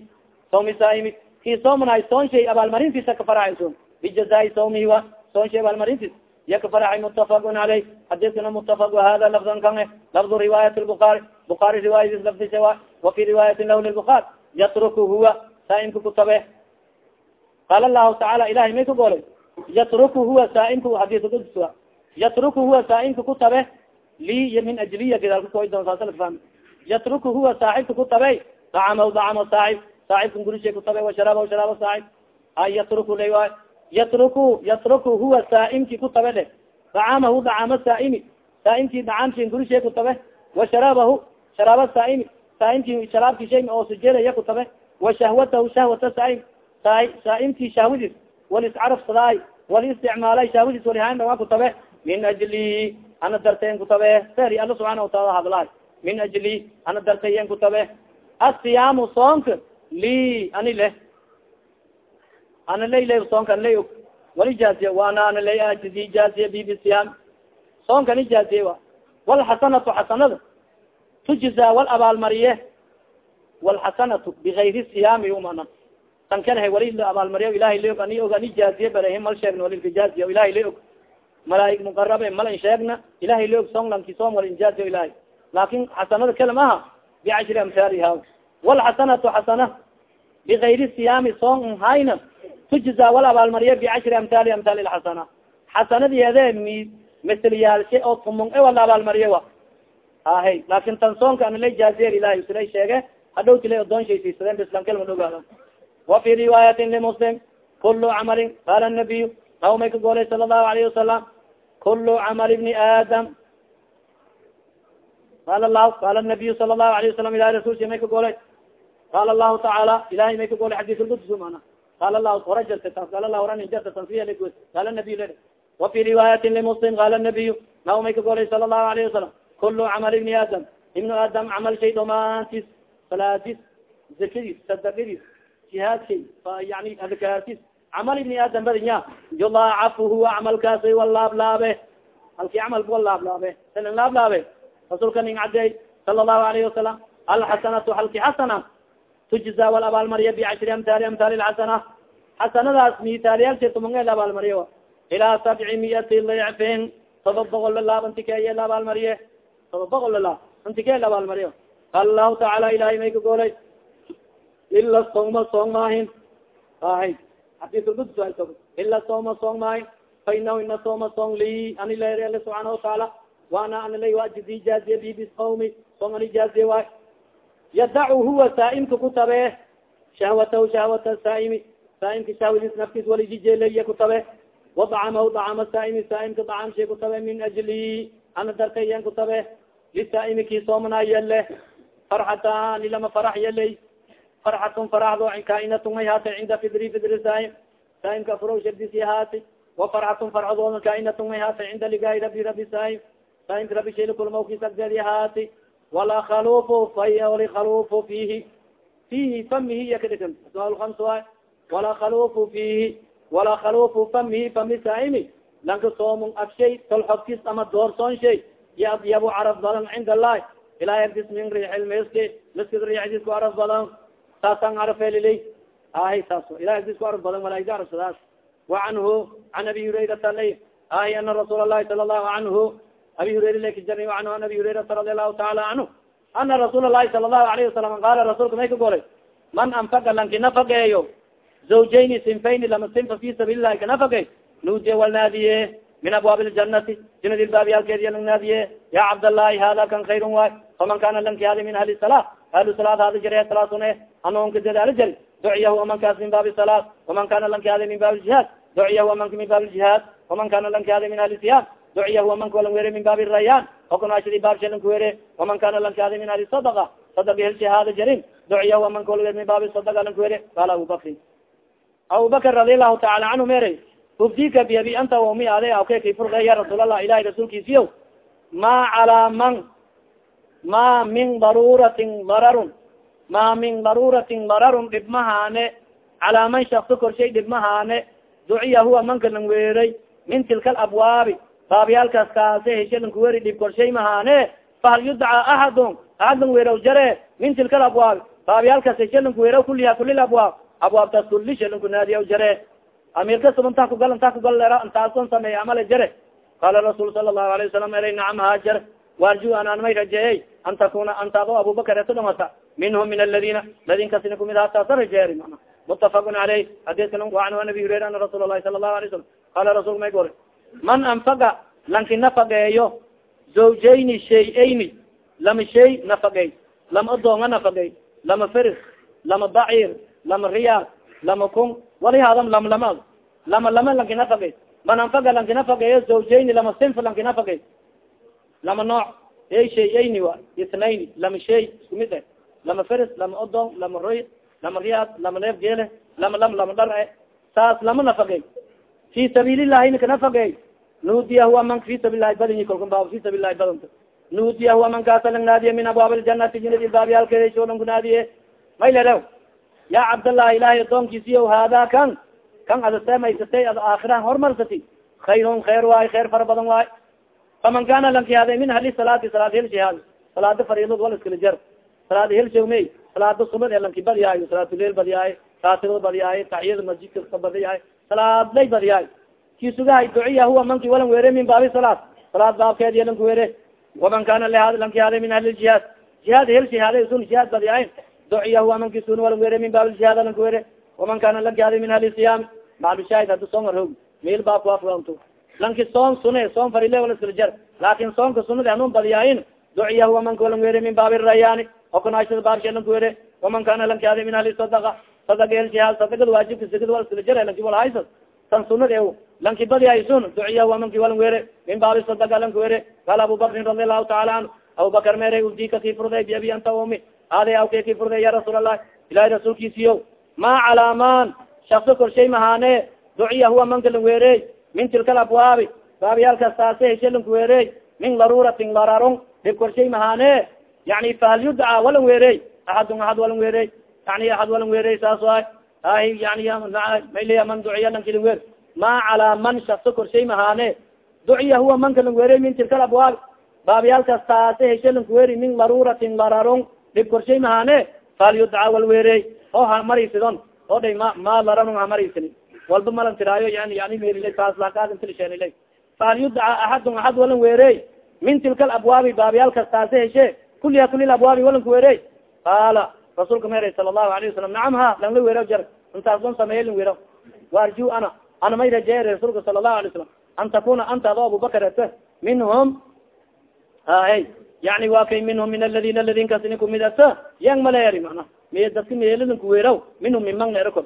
sawmi saaimi ki soomanahay soon shay abaalmarintiisa ka faraxayso bijazai sawmihi wa soon abaalmarintiis iya ka faraxay mutafaqun aleyh xadiskana mutafaq hada lafdan kan lafdu riwaayat lbukaari bukaari riwaayadis lafdisa wa wa fi riwaayatin lah lilbukaar yatruku huwa saaimka kutabe qaala lahu tacaala ilahay may ka golay yatruku huwa saaimka hadisududsa yatruku huwa saaimka kutabe li min ajliya kidalkakoydonsaasalafahmi yatruku huwa saaxibka kutabe dacamaw dacamo saaxib saaxibka gurishay kutabe washaraabaw sharaaba saaxib ay yatruku lay waay yatruku yatruku huwa saaimki kutabe dhe dacamahu dacamo saaimi saaimki dacaamki gurishay kutabe wa sharaabahu sharaaba saaimi saaimki sharaabki shay oo sujeedaya kutabe wa shahwatahu shahwata saaim saaimki shahwadis waliscarafsadaay walisticmaalay shahwadis walihaan waa kutabe min ajli ana dartayen kutabe seri alla subxaana wataala hadlaay min ajli ana dartayen kutabe asiyaamu soonka li ani leh. Ana lay soonka an lay og wali jaaziye waana ana lay ajizi jaaziye bi bisiyaam soonkani jaaziye wa. Walxasanatu xasanada tujza wal abaalmariye walxasanatu bigayri siyaami umana. Tan kalehe wali la abaalmariyo ilahay la og ani og ani jaaziye balehe mal sheegna walinka jaaziye ilahay la og malaaig muqarabe malan sheegna ilahay la og soon lanki soom walin jaaziyo ilahay laakin xasanada kale maha bicashri amhaaliha walxasanatu xasana bigayri siyaami soon hayna tujza wal abaalmariye bicashri amhaali amhaali lxasana xasanadeede mi misliyaalshe oo tumung e wala abaalmariye wa ahe laakin tan soonka ana la jaaziyer ilahay silay sheege hadhowti la odoon shaysiisadeen bislankel ma ogaada wa fi riwaayatin limuslim kulu camalin qaala nabiyu naw may ka goolay sala allahu alayhi wasalam kulu camal ibni aadam qala lahu qala nabiyu sala allahu alayh wasalam ilahi rasulsi may ka goolay qala allahu tacaala ilahay may ka goolay xadis lqudus mana qala lahu hora jarta taas qala lahu horan jarta tansiya lagood qala nabiy le wa fi riwaayatin limuslim qala nabiyu naw may ka goolay sala allahu alayhi wasalam kulu camal ibni aadam ibnu aadam camal shay dhamaantis salaadis zakadiis sadaqadiis jihaadkay yani adkaartis camal ibni aadam badanya yudaacafu huwa camalkaasay wa laablaabe halki camalka wa laablaabe salin laablaabe rasuulka ning cadeey sala allahu alayhi wasalam alxasanatu halki xasana tujza wal abaalmariya bicashri amhaali amhaali lxasana xasanadaas mitaaliyaalshe tumangeed abaalmariya ilaa sabci miyati dicfin toba boqol lalaab antikeeye la abaalmariye toba boqol lalaab antike la abaalmariyo qaala lahu tacaala ilahay may ka goolay ila sawma soong maahin ahay xadisulqudus ila sawma soong maahin fa inahu ina sawma soong li ani ler ala subxaana watacaala waana ana la waajidi jaaziye bi bisawmi soong ani jaaziye waay yadacu huwa saaimka ku tabe shahwatahu shahwata saaimi saaimka shahwadiis naftiis walijijeeleye ku tabe wadacamahu dacama saaimi saaimka dacamshay ku tabe min ajli ana darkayan ku tabe lisaaimi ki soomana yele farxatani lama farax yeley farxatun faraxdo kaainatun may haatay cinda fidri fidri saaim saaimka afrow shardisi haati wa farxatun farxadoona kaainatun may haatay cinda ligaay rabi rabi saaim saaimka rabi shayla kulmawkisagdeedi haati wala khalufu fayoli khalufu fihi fihi famihi iya kadhigan asmaalkams waay. Wala khalufu fihi wala khalufu famihi fami saaimi. Lanka soomun afshay tolxobkis ama doorsoon shay ya adyabu caraf badan cinda allahi ilahay agdis min riixil miski miskid riixdis ku araf badan. Saasaan carafeeliley ahi saas ilahay agdis ku araf badan malaaigda arafsadaas wa canhu can abi hurayrata lay ahi ana rasuul allahi sala allahu canhu abi hurayra lakijari anhu an abi hurayrata radi allahu taala canhu ana rasuul allahi sala allahu alayhi wasalam qaala rasuulka may ka golay man anfaga lanki nafageeyo zawjayni sinfayni lama sinfa fi sabiili lahi ka nafagey nuudiye walnaadiye min abwaab ljanati janadi baabyaalkeediya lang naadiye ya cabdallaahi hada kan khayrun waay faman kana lanki hadi min ahli salaa ahlu salaad hada jare salaasune anoonka dadaalo jari duciyahu amankaas min baabi salaat waman kana lanki hadi min baabi jihaad duciyahu amanka min baabi jihaad waman kana lanki hadi min ahli siyaam duciyahu amanka walan were min baabi rayaan okanashadi baabsha lanka were waman kana lanki hadi min ahli sadaqa sadaqa helshi hada jarin duciyahu amanka wala were min baabi sadaqa lanka were qaala abubakrin abubakr radi allahu taala canhu mere ufdika biabi anta wami ade awkeki furda ya rasuulallah ilahi rasuulkiisiyo ma calaa man ma min daruratin dararun ma min daruratin dararun dhibmahaane calaa man shakso korshay dhibmahaane duciya huwa manka lang weeray min tilka alabwaabi baabyaalkaas kaase heshe lang kuweri dhib korshay mahaane fahal yudca axadun axad lang weeraw jare min tilka alabwaabi baabyaalkaas heshe lang kuweeraw kuliha kulil abwaab abwaabtaas kulisha lang kunaadiyaw jare. Amir kasaba ntaa kugal ntaa kugal lera ntaason sameey amale jare. Qala rasul sala allahu alayه wasalam ere nacam hajar warju an an may rajeeyey an takuna antaado abubakar eto dhamata minhum min aladina ladin kasina kumid hataasa rajeeri mana. Mutafaqun aleyh hadiska anhu an abi hurayra ana rasuul lahi sala lahu alay salam qala rasulka may gore man anfaga lanki nafageeyo zawjayni shay-ayni lama shay nafagey lama adoonga nafagey lama feris lama bacir lama riyaal lama kun wali hadam lam lama lama lama lankinafagey man anfaga lankinafagayo zawjayni lama sinf lankinafagey lama nooc ey shay-ayni wa itnaini lama shay isku mid eh lama feris lama odon lama roy lama riyaad lama neef geele lama lam lama dhar e saas lama nafagey fi sabiilillahi nikanafagey nuudiya huwa man fi sabiililahi badinyi kolka ba fi sabiililahi badanta nuudiya huwa man kaasa lang naadiye min abwaab ljanati jinadi baabyaalkeedasoolan kunaadiye may lerew ya cabdالlahi ilahay adoonkiisiyo hada kan kan ada semaysatay ad aakiran hormarsati khayrun khair waay khair fara badan waay faman kana lankihaada min hali salaati salaad helshihaad salaada fariidod wal iskala jar salaada helshoomey salaada subad ee lanki badiyaayo salaatuleel badiyaayo kaatiro badiyaayo taxiyada masjidka badiyaayo salaadlay badiyaayo ki sugahay duciya huwa manki walan weere min baabi salaad salaad baabkeedi lanku weere. Waman kana lhaad lankihaada min ahli jihaad. Jihaad helshihaada sun jihaad badiyaayo duciya huwa manki sun walan weere min baabi jihaad lanku weere. Waman kana lankihaada min ahli siyaam. Maclushaahid hada soomar hog meel baa kuafranto lanki soon sune soon farile wala iskala jar. Laakin soonka sunada hanun badiyaayin duciya huwa manka walan weere min baabi rayaani okanashada baabshe lanku weere. Waman kana lankihaada min ahli sadaqa. Sadaqa helshihaad sadaqada waajibka sigada wala iskala jar lanki wala haysa tan sunada lanki badiyaay sun duciya huwa manki walan weere min baabi sadaqa lanku weere qaala abubakrin radi allahu taala canhu abubakar mere udika kii furday biabi anta umi aaday awke kii furday ya rasuul allah ilahi rasuulkiisiyo ma calaamaan shakso korshay mahaane duciya huwa manka lang weerey min tilka alabwaabi baabyaalkaas taase heshe lanku weerey min laruratin lararun dhib korshay mahaane yani fahal yudca walan weerey axadun axad walan weerey yani axad walan weerey saas waay ahi yani mayliya man duciya lanki lang weer ma calaa man shakso korshay mahaane duciya huwa manka lang weerey min tilka alabwaabi baabyaalkaas taase heshe lanku weeri min laruratin lararun dhib korshay mahaane fahal yudca wal weerey oo hamarisidon o dhay ma ma laranun hamarisini walba malan tiraayo yani yani merila taas lakaadintilsheelila fahal yudca axadun axad walan weerey min tilka alabwaabi baabyaalkas taase heshe kuliha kuli abwaabi walanku weerey qaala rasuulka meeray sala allahu alayhi wasalam nacam ha lang la weeraw jar intaas don sameeye lang weeraw waarju ana ana may rajeeya rasuulka sala allahu alay salam an takuna anta ado abubakar ete minhum hay yani wa kay minhum min aladina ladin kasini kumid ata yang maleeri mana miy dadka meeladin kuweeraw minhum mimang neerako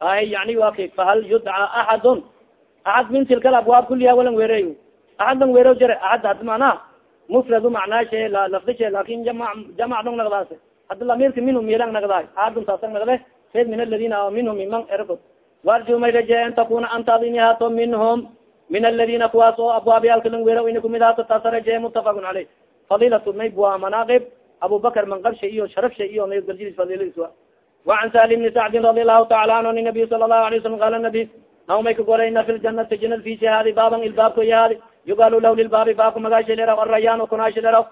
hay yani wa kay fahal yudca axadun axad min tilka abwaab kuliha walang weeray axad lang weeraw jare axad had mana mufradu macnaashe lafdishe laakiin jama jamac dong nagdaas hada lamirka minhum meelang nagdaay axadun taasang nagde red min aladina minhum mimang erako warju may rajeey an takuna anta adini haato minhum min aladina kuwaas oo abwaabyaalka lang weeraw ina kumid haato taasa rajeeye mutafakun caleyh fadiilatu may bua manaaqib abubakar manqabsha iyo sharafsha iyo naygarjidis fadiiladiis wa وعn sali بni sacdin radi الlahu taala anhu an nabiy sala الlahu alay slam qala nabi naw may ka gorayna fi ljanati janad fi sihaadi baaban ilbaabka yahaadi yugalu lah lilbaabi baabka magaasha leraw arayaan kunaasha leraw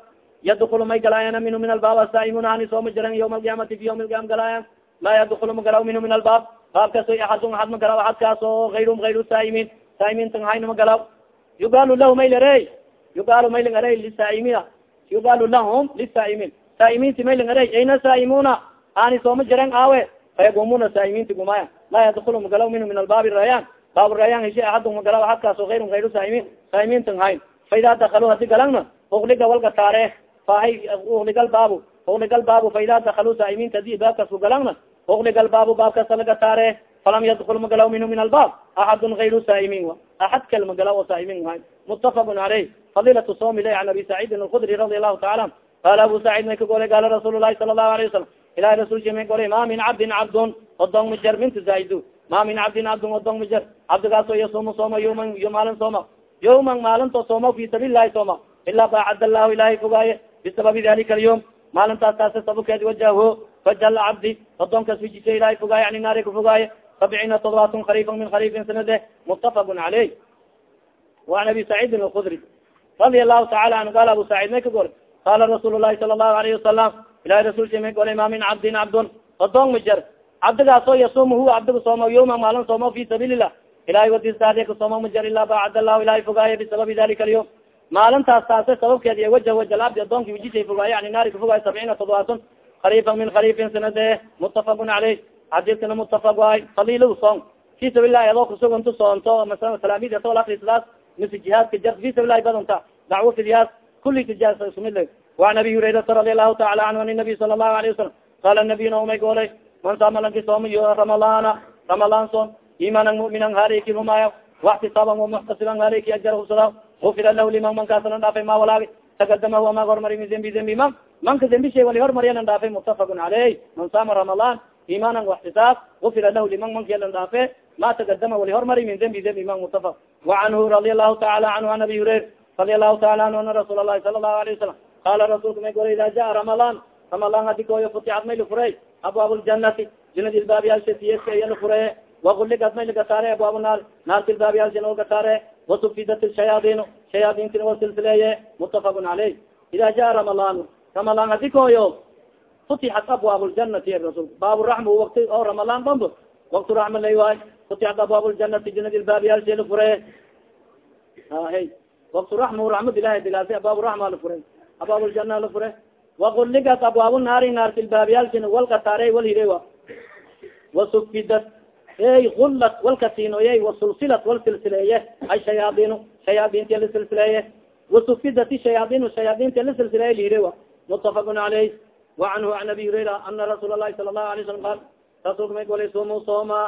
yadkulu may galaayana minhu min albaab asaaimuna hani sooma jiran yawma alqiyamati fi yawm alqiyama galaayan laa yadkulu ma galaw minhu min albaab baab kaso axadun axad ma galaw axad kaas oo ayrum ayru saaimin saaimin tan hayna ma galaw yugalu lahu may lere yugalu may ling are lisaaimina yugalu lahum lisaa'imin saaiminti may ling are ayna saaimuna ani sooma jiran aawe. Fayagumuna saaiminti gumaya. Laa yadkulu magalaw minhu min albaabi rayan. Baab rayan heshe axadun magalaw axad kaas oo ayrum ayru saaimin saaimin tan hayn. Fa ida dakalu hadi galangna walga taare. Fahay ukligal baabu. Ukligal baabu fa ida dakalu saaiminta hadi baabkaas ukligal baabu baabkaasa laga taare falam yadkul magalaw minhu min albaab. Axadun ayru saaimin axad kal magalaw oo saaimin hay mutafaqun caleyh fadilat soom ilay an abi saciidin alkudri radi allahu taala qala abu sacid may ka golay gaala rasuul lahi sala allahu alayه wasalam ilahi rasulki may golay ma min cabdin cabdun odong majar minta zaidu ma min cabdin cabdun odong majar cabdigaas oo yasuumu sooma yawman yo maalin sooma yawman maalinto sooma fi sabiil lahi sooma ilaa baacad allahu ilahay fogaaye bisababi dalika alyawm maalintaas taase sababkeedi wajaho fajal cabdi odonkas wijisa ilahay fogaaye ani naari ka fogaaye sabciina todobaatun kharifan min kharifin sanade mutafaqun caleyh waan abi saciidin alkudri radia allahu taala anhu qaala abu sacid may ka gor qaala rasuul lahi sala allahu alayhi wasalam ilahi rasulka may golay ma min cabdin cabdun odong ma jar cabdigaas oo yasuum huwa cabdiga sooma yawma maalin sooma fi sabiililah ilahay wadistaadiya ka sooma ma jar ilaa baacad allahu ilahay fogaaye bisababi dalika alyawm maalintaas taase sababkeed iyo waja wajal abdi adoonki wijisay fogaaye yani naari ka fogaaye sabciina todobaatan kharifan min kharifin sanade mutafaqun caleyh xadiiskana mutafaq waay faliila soon fi sabiililahi adoo kusugunto soonto masala talaamid atol akrislaas mise jihaadka jar fi sabilahi badanta dacwo fidiyaas kuli tijaas isumid waan abi hurayrata radi allahu taala canhu an nabiy sala allahu alayه wasalam qala nabiyna umay goolay man samalanki soomayo ramalana ramalaan soon imanan muminan haliki rumaayo waxtisaaban wamuxtasiban haliki ajar husada ufira lahu liman mankaasana dhaafay ma walaagi takadama huwa ma hormari min dembi dembi man manka dembi shay wali hormaryalan dhaafay mutafaqun caleyh man sama ramalaan imanan waxtisaab ufira lahu liman mankayalan dhaafe ma takadama wali hormari min dembi dembi man mutafaq wacanhu radi allahu taala canhu an abi hurayr radi allahu taala anhu ana rasuul alahi sala allahu alayه wasalam qala rasulka may gora ida jaa ramalaan hadi koyo futixad may lafurey abwaab ljanati janadi ilbaabiyaalsatiyeska iya lafureye waguligat may lagataare abwaab naar naarti ilbaabiyaalsina lagataare wasufidat shayaadin shayaadintina wa silsileeye mutafaqun caleyh ida jaa ramalaan ramalaan hadi koyo futixat abwaab ljanati rasul baab raxma wakti oo ramalaan bambo waktu raxma lay waay futixat abwaab ljanati janadi ilbaabiyaalsi lafureye hay waktu raxma raxmad ilahi dilaasi abwaab raxma lafure abwaab ljana lafure waguligat abwaab naari naarti ilbaabiyaalsina walkataare walhire wa wasufidat ey gulat walkatinoye wasulsilat walsilsileeye ay shayaadinu shayaadinti lasilsileeye wasufidat shayaadinu shayaadinti lasilsileeye lihire mutafaqun caleyh wacanhu an abi hurayra ana rasuul lahi sala lahu alay slam qaal rasulka may golay sumu sooma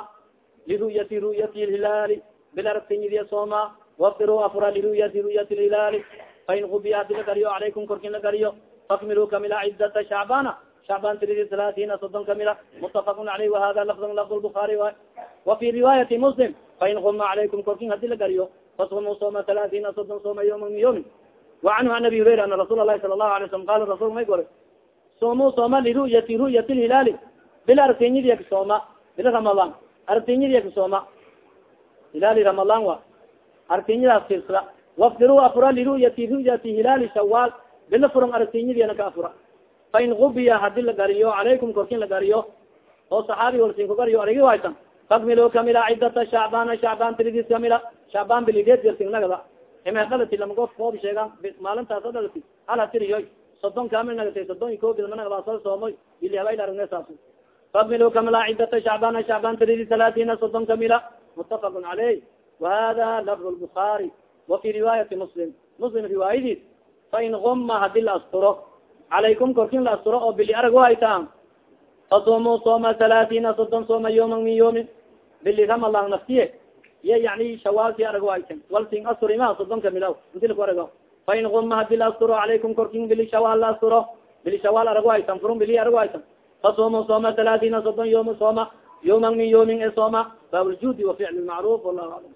liru'yati ru'yati lhilaali bilaragtinyidiya sooma waftiru afura liru'yati ru'yati lhilaali fain gubiya hadi la gariyo calaykum korkin la gariyo fakmilu kamila ciddata shacbana shacban tiridi talaatiina sodon kamila mutafaqun caleyh wahada lafdan lafd lbukaari wa wa fi riwaayati muslim fain guma calaykum korkin hadi la gariyo fasumuu sooma talaatiina sodon sooma yoma min yawmin wacanhu an abi hurayra ana rasuul lahi sala lahu alay slam qala rasul may gore soomuu sooma liru'yati ru'yati lhilaali bil aragtinyadiyak sooma bil ramadan. Aragtinyadiyak sooma. Hilaali ramadan wa. Aragtinyadaas firsla wafdiru afura liru'yati ru'yati hilaali shawaal bila furan aragtinyadiana ka afura. Fain gubiya hadi la gariyo calaykum korkin la gariyo. Oo saxaabi walsin kugariyo arigi waysan fakmilu kamila ciddata shacbana shacban tiridis kamila. Shacban biligeed yarsin nagada hime dhalati lama gof koob sheegaan maalintaas o dhalati hala tiriyoy sodon kamil nagatay sodon i ko bilmanagbaasal soomoy bili habayl aragne saas fakmilu kamila cidata shacbana shacban tiridi talaatina sodon kamila mutafaqun caleyh wahada lafd lbukaari wa fi riwaayati muslim muslim riwaayadiis fain guma hadi la asturo calaykum korkin la asturo oo bili arag haytaan fasumu sooma talaatina sodon sooma yoma min yoomin bili ramalang naftiye iya yani shawaalki arag haytan walsing asturima sodon kamila inti laku arago. Fain guma hadi la asturo calaykum korkin bili shawaal la asturo bili shawaal arag haytan furun bili arag haytan fasumu sooma talaatina sodon yoma sooma yoma min yoomin e sooma baabuljudi wa ficl macruf wallahu aclam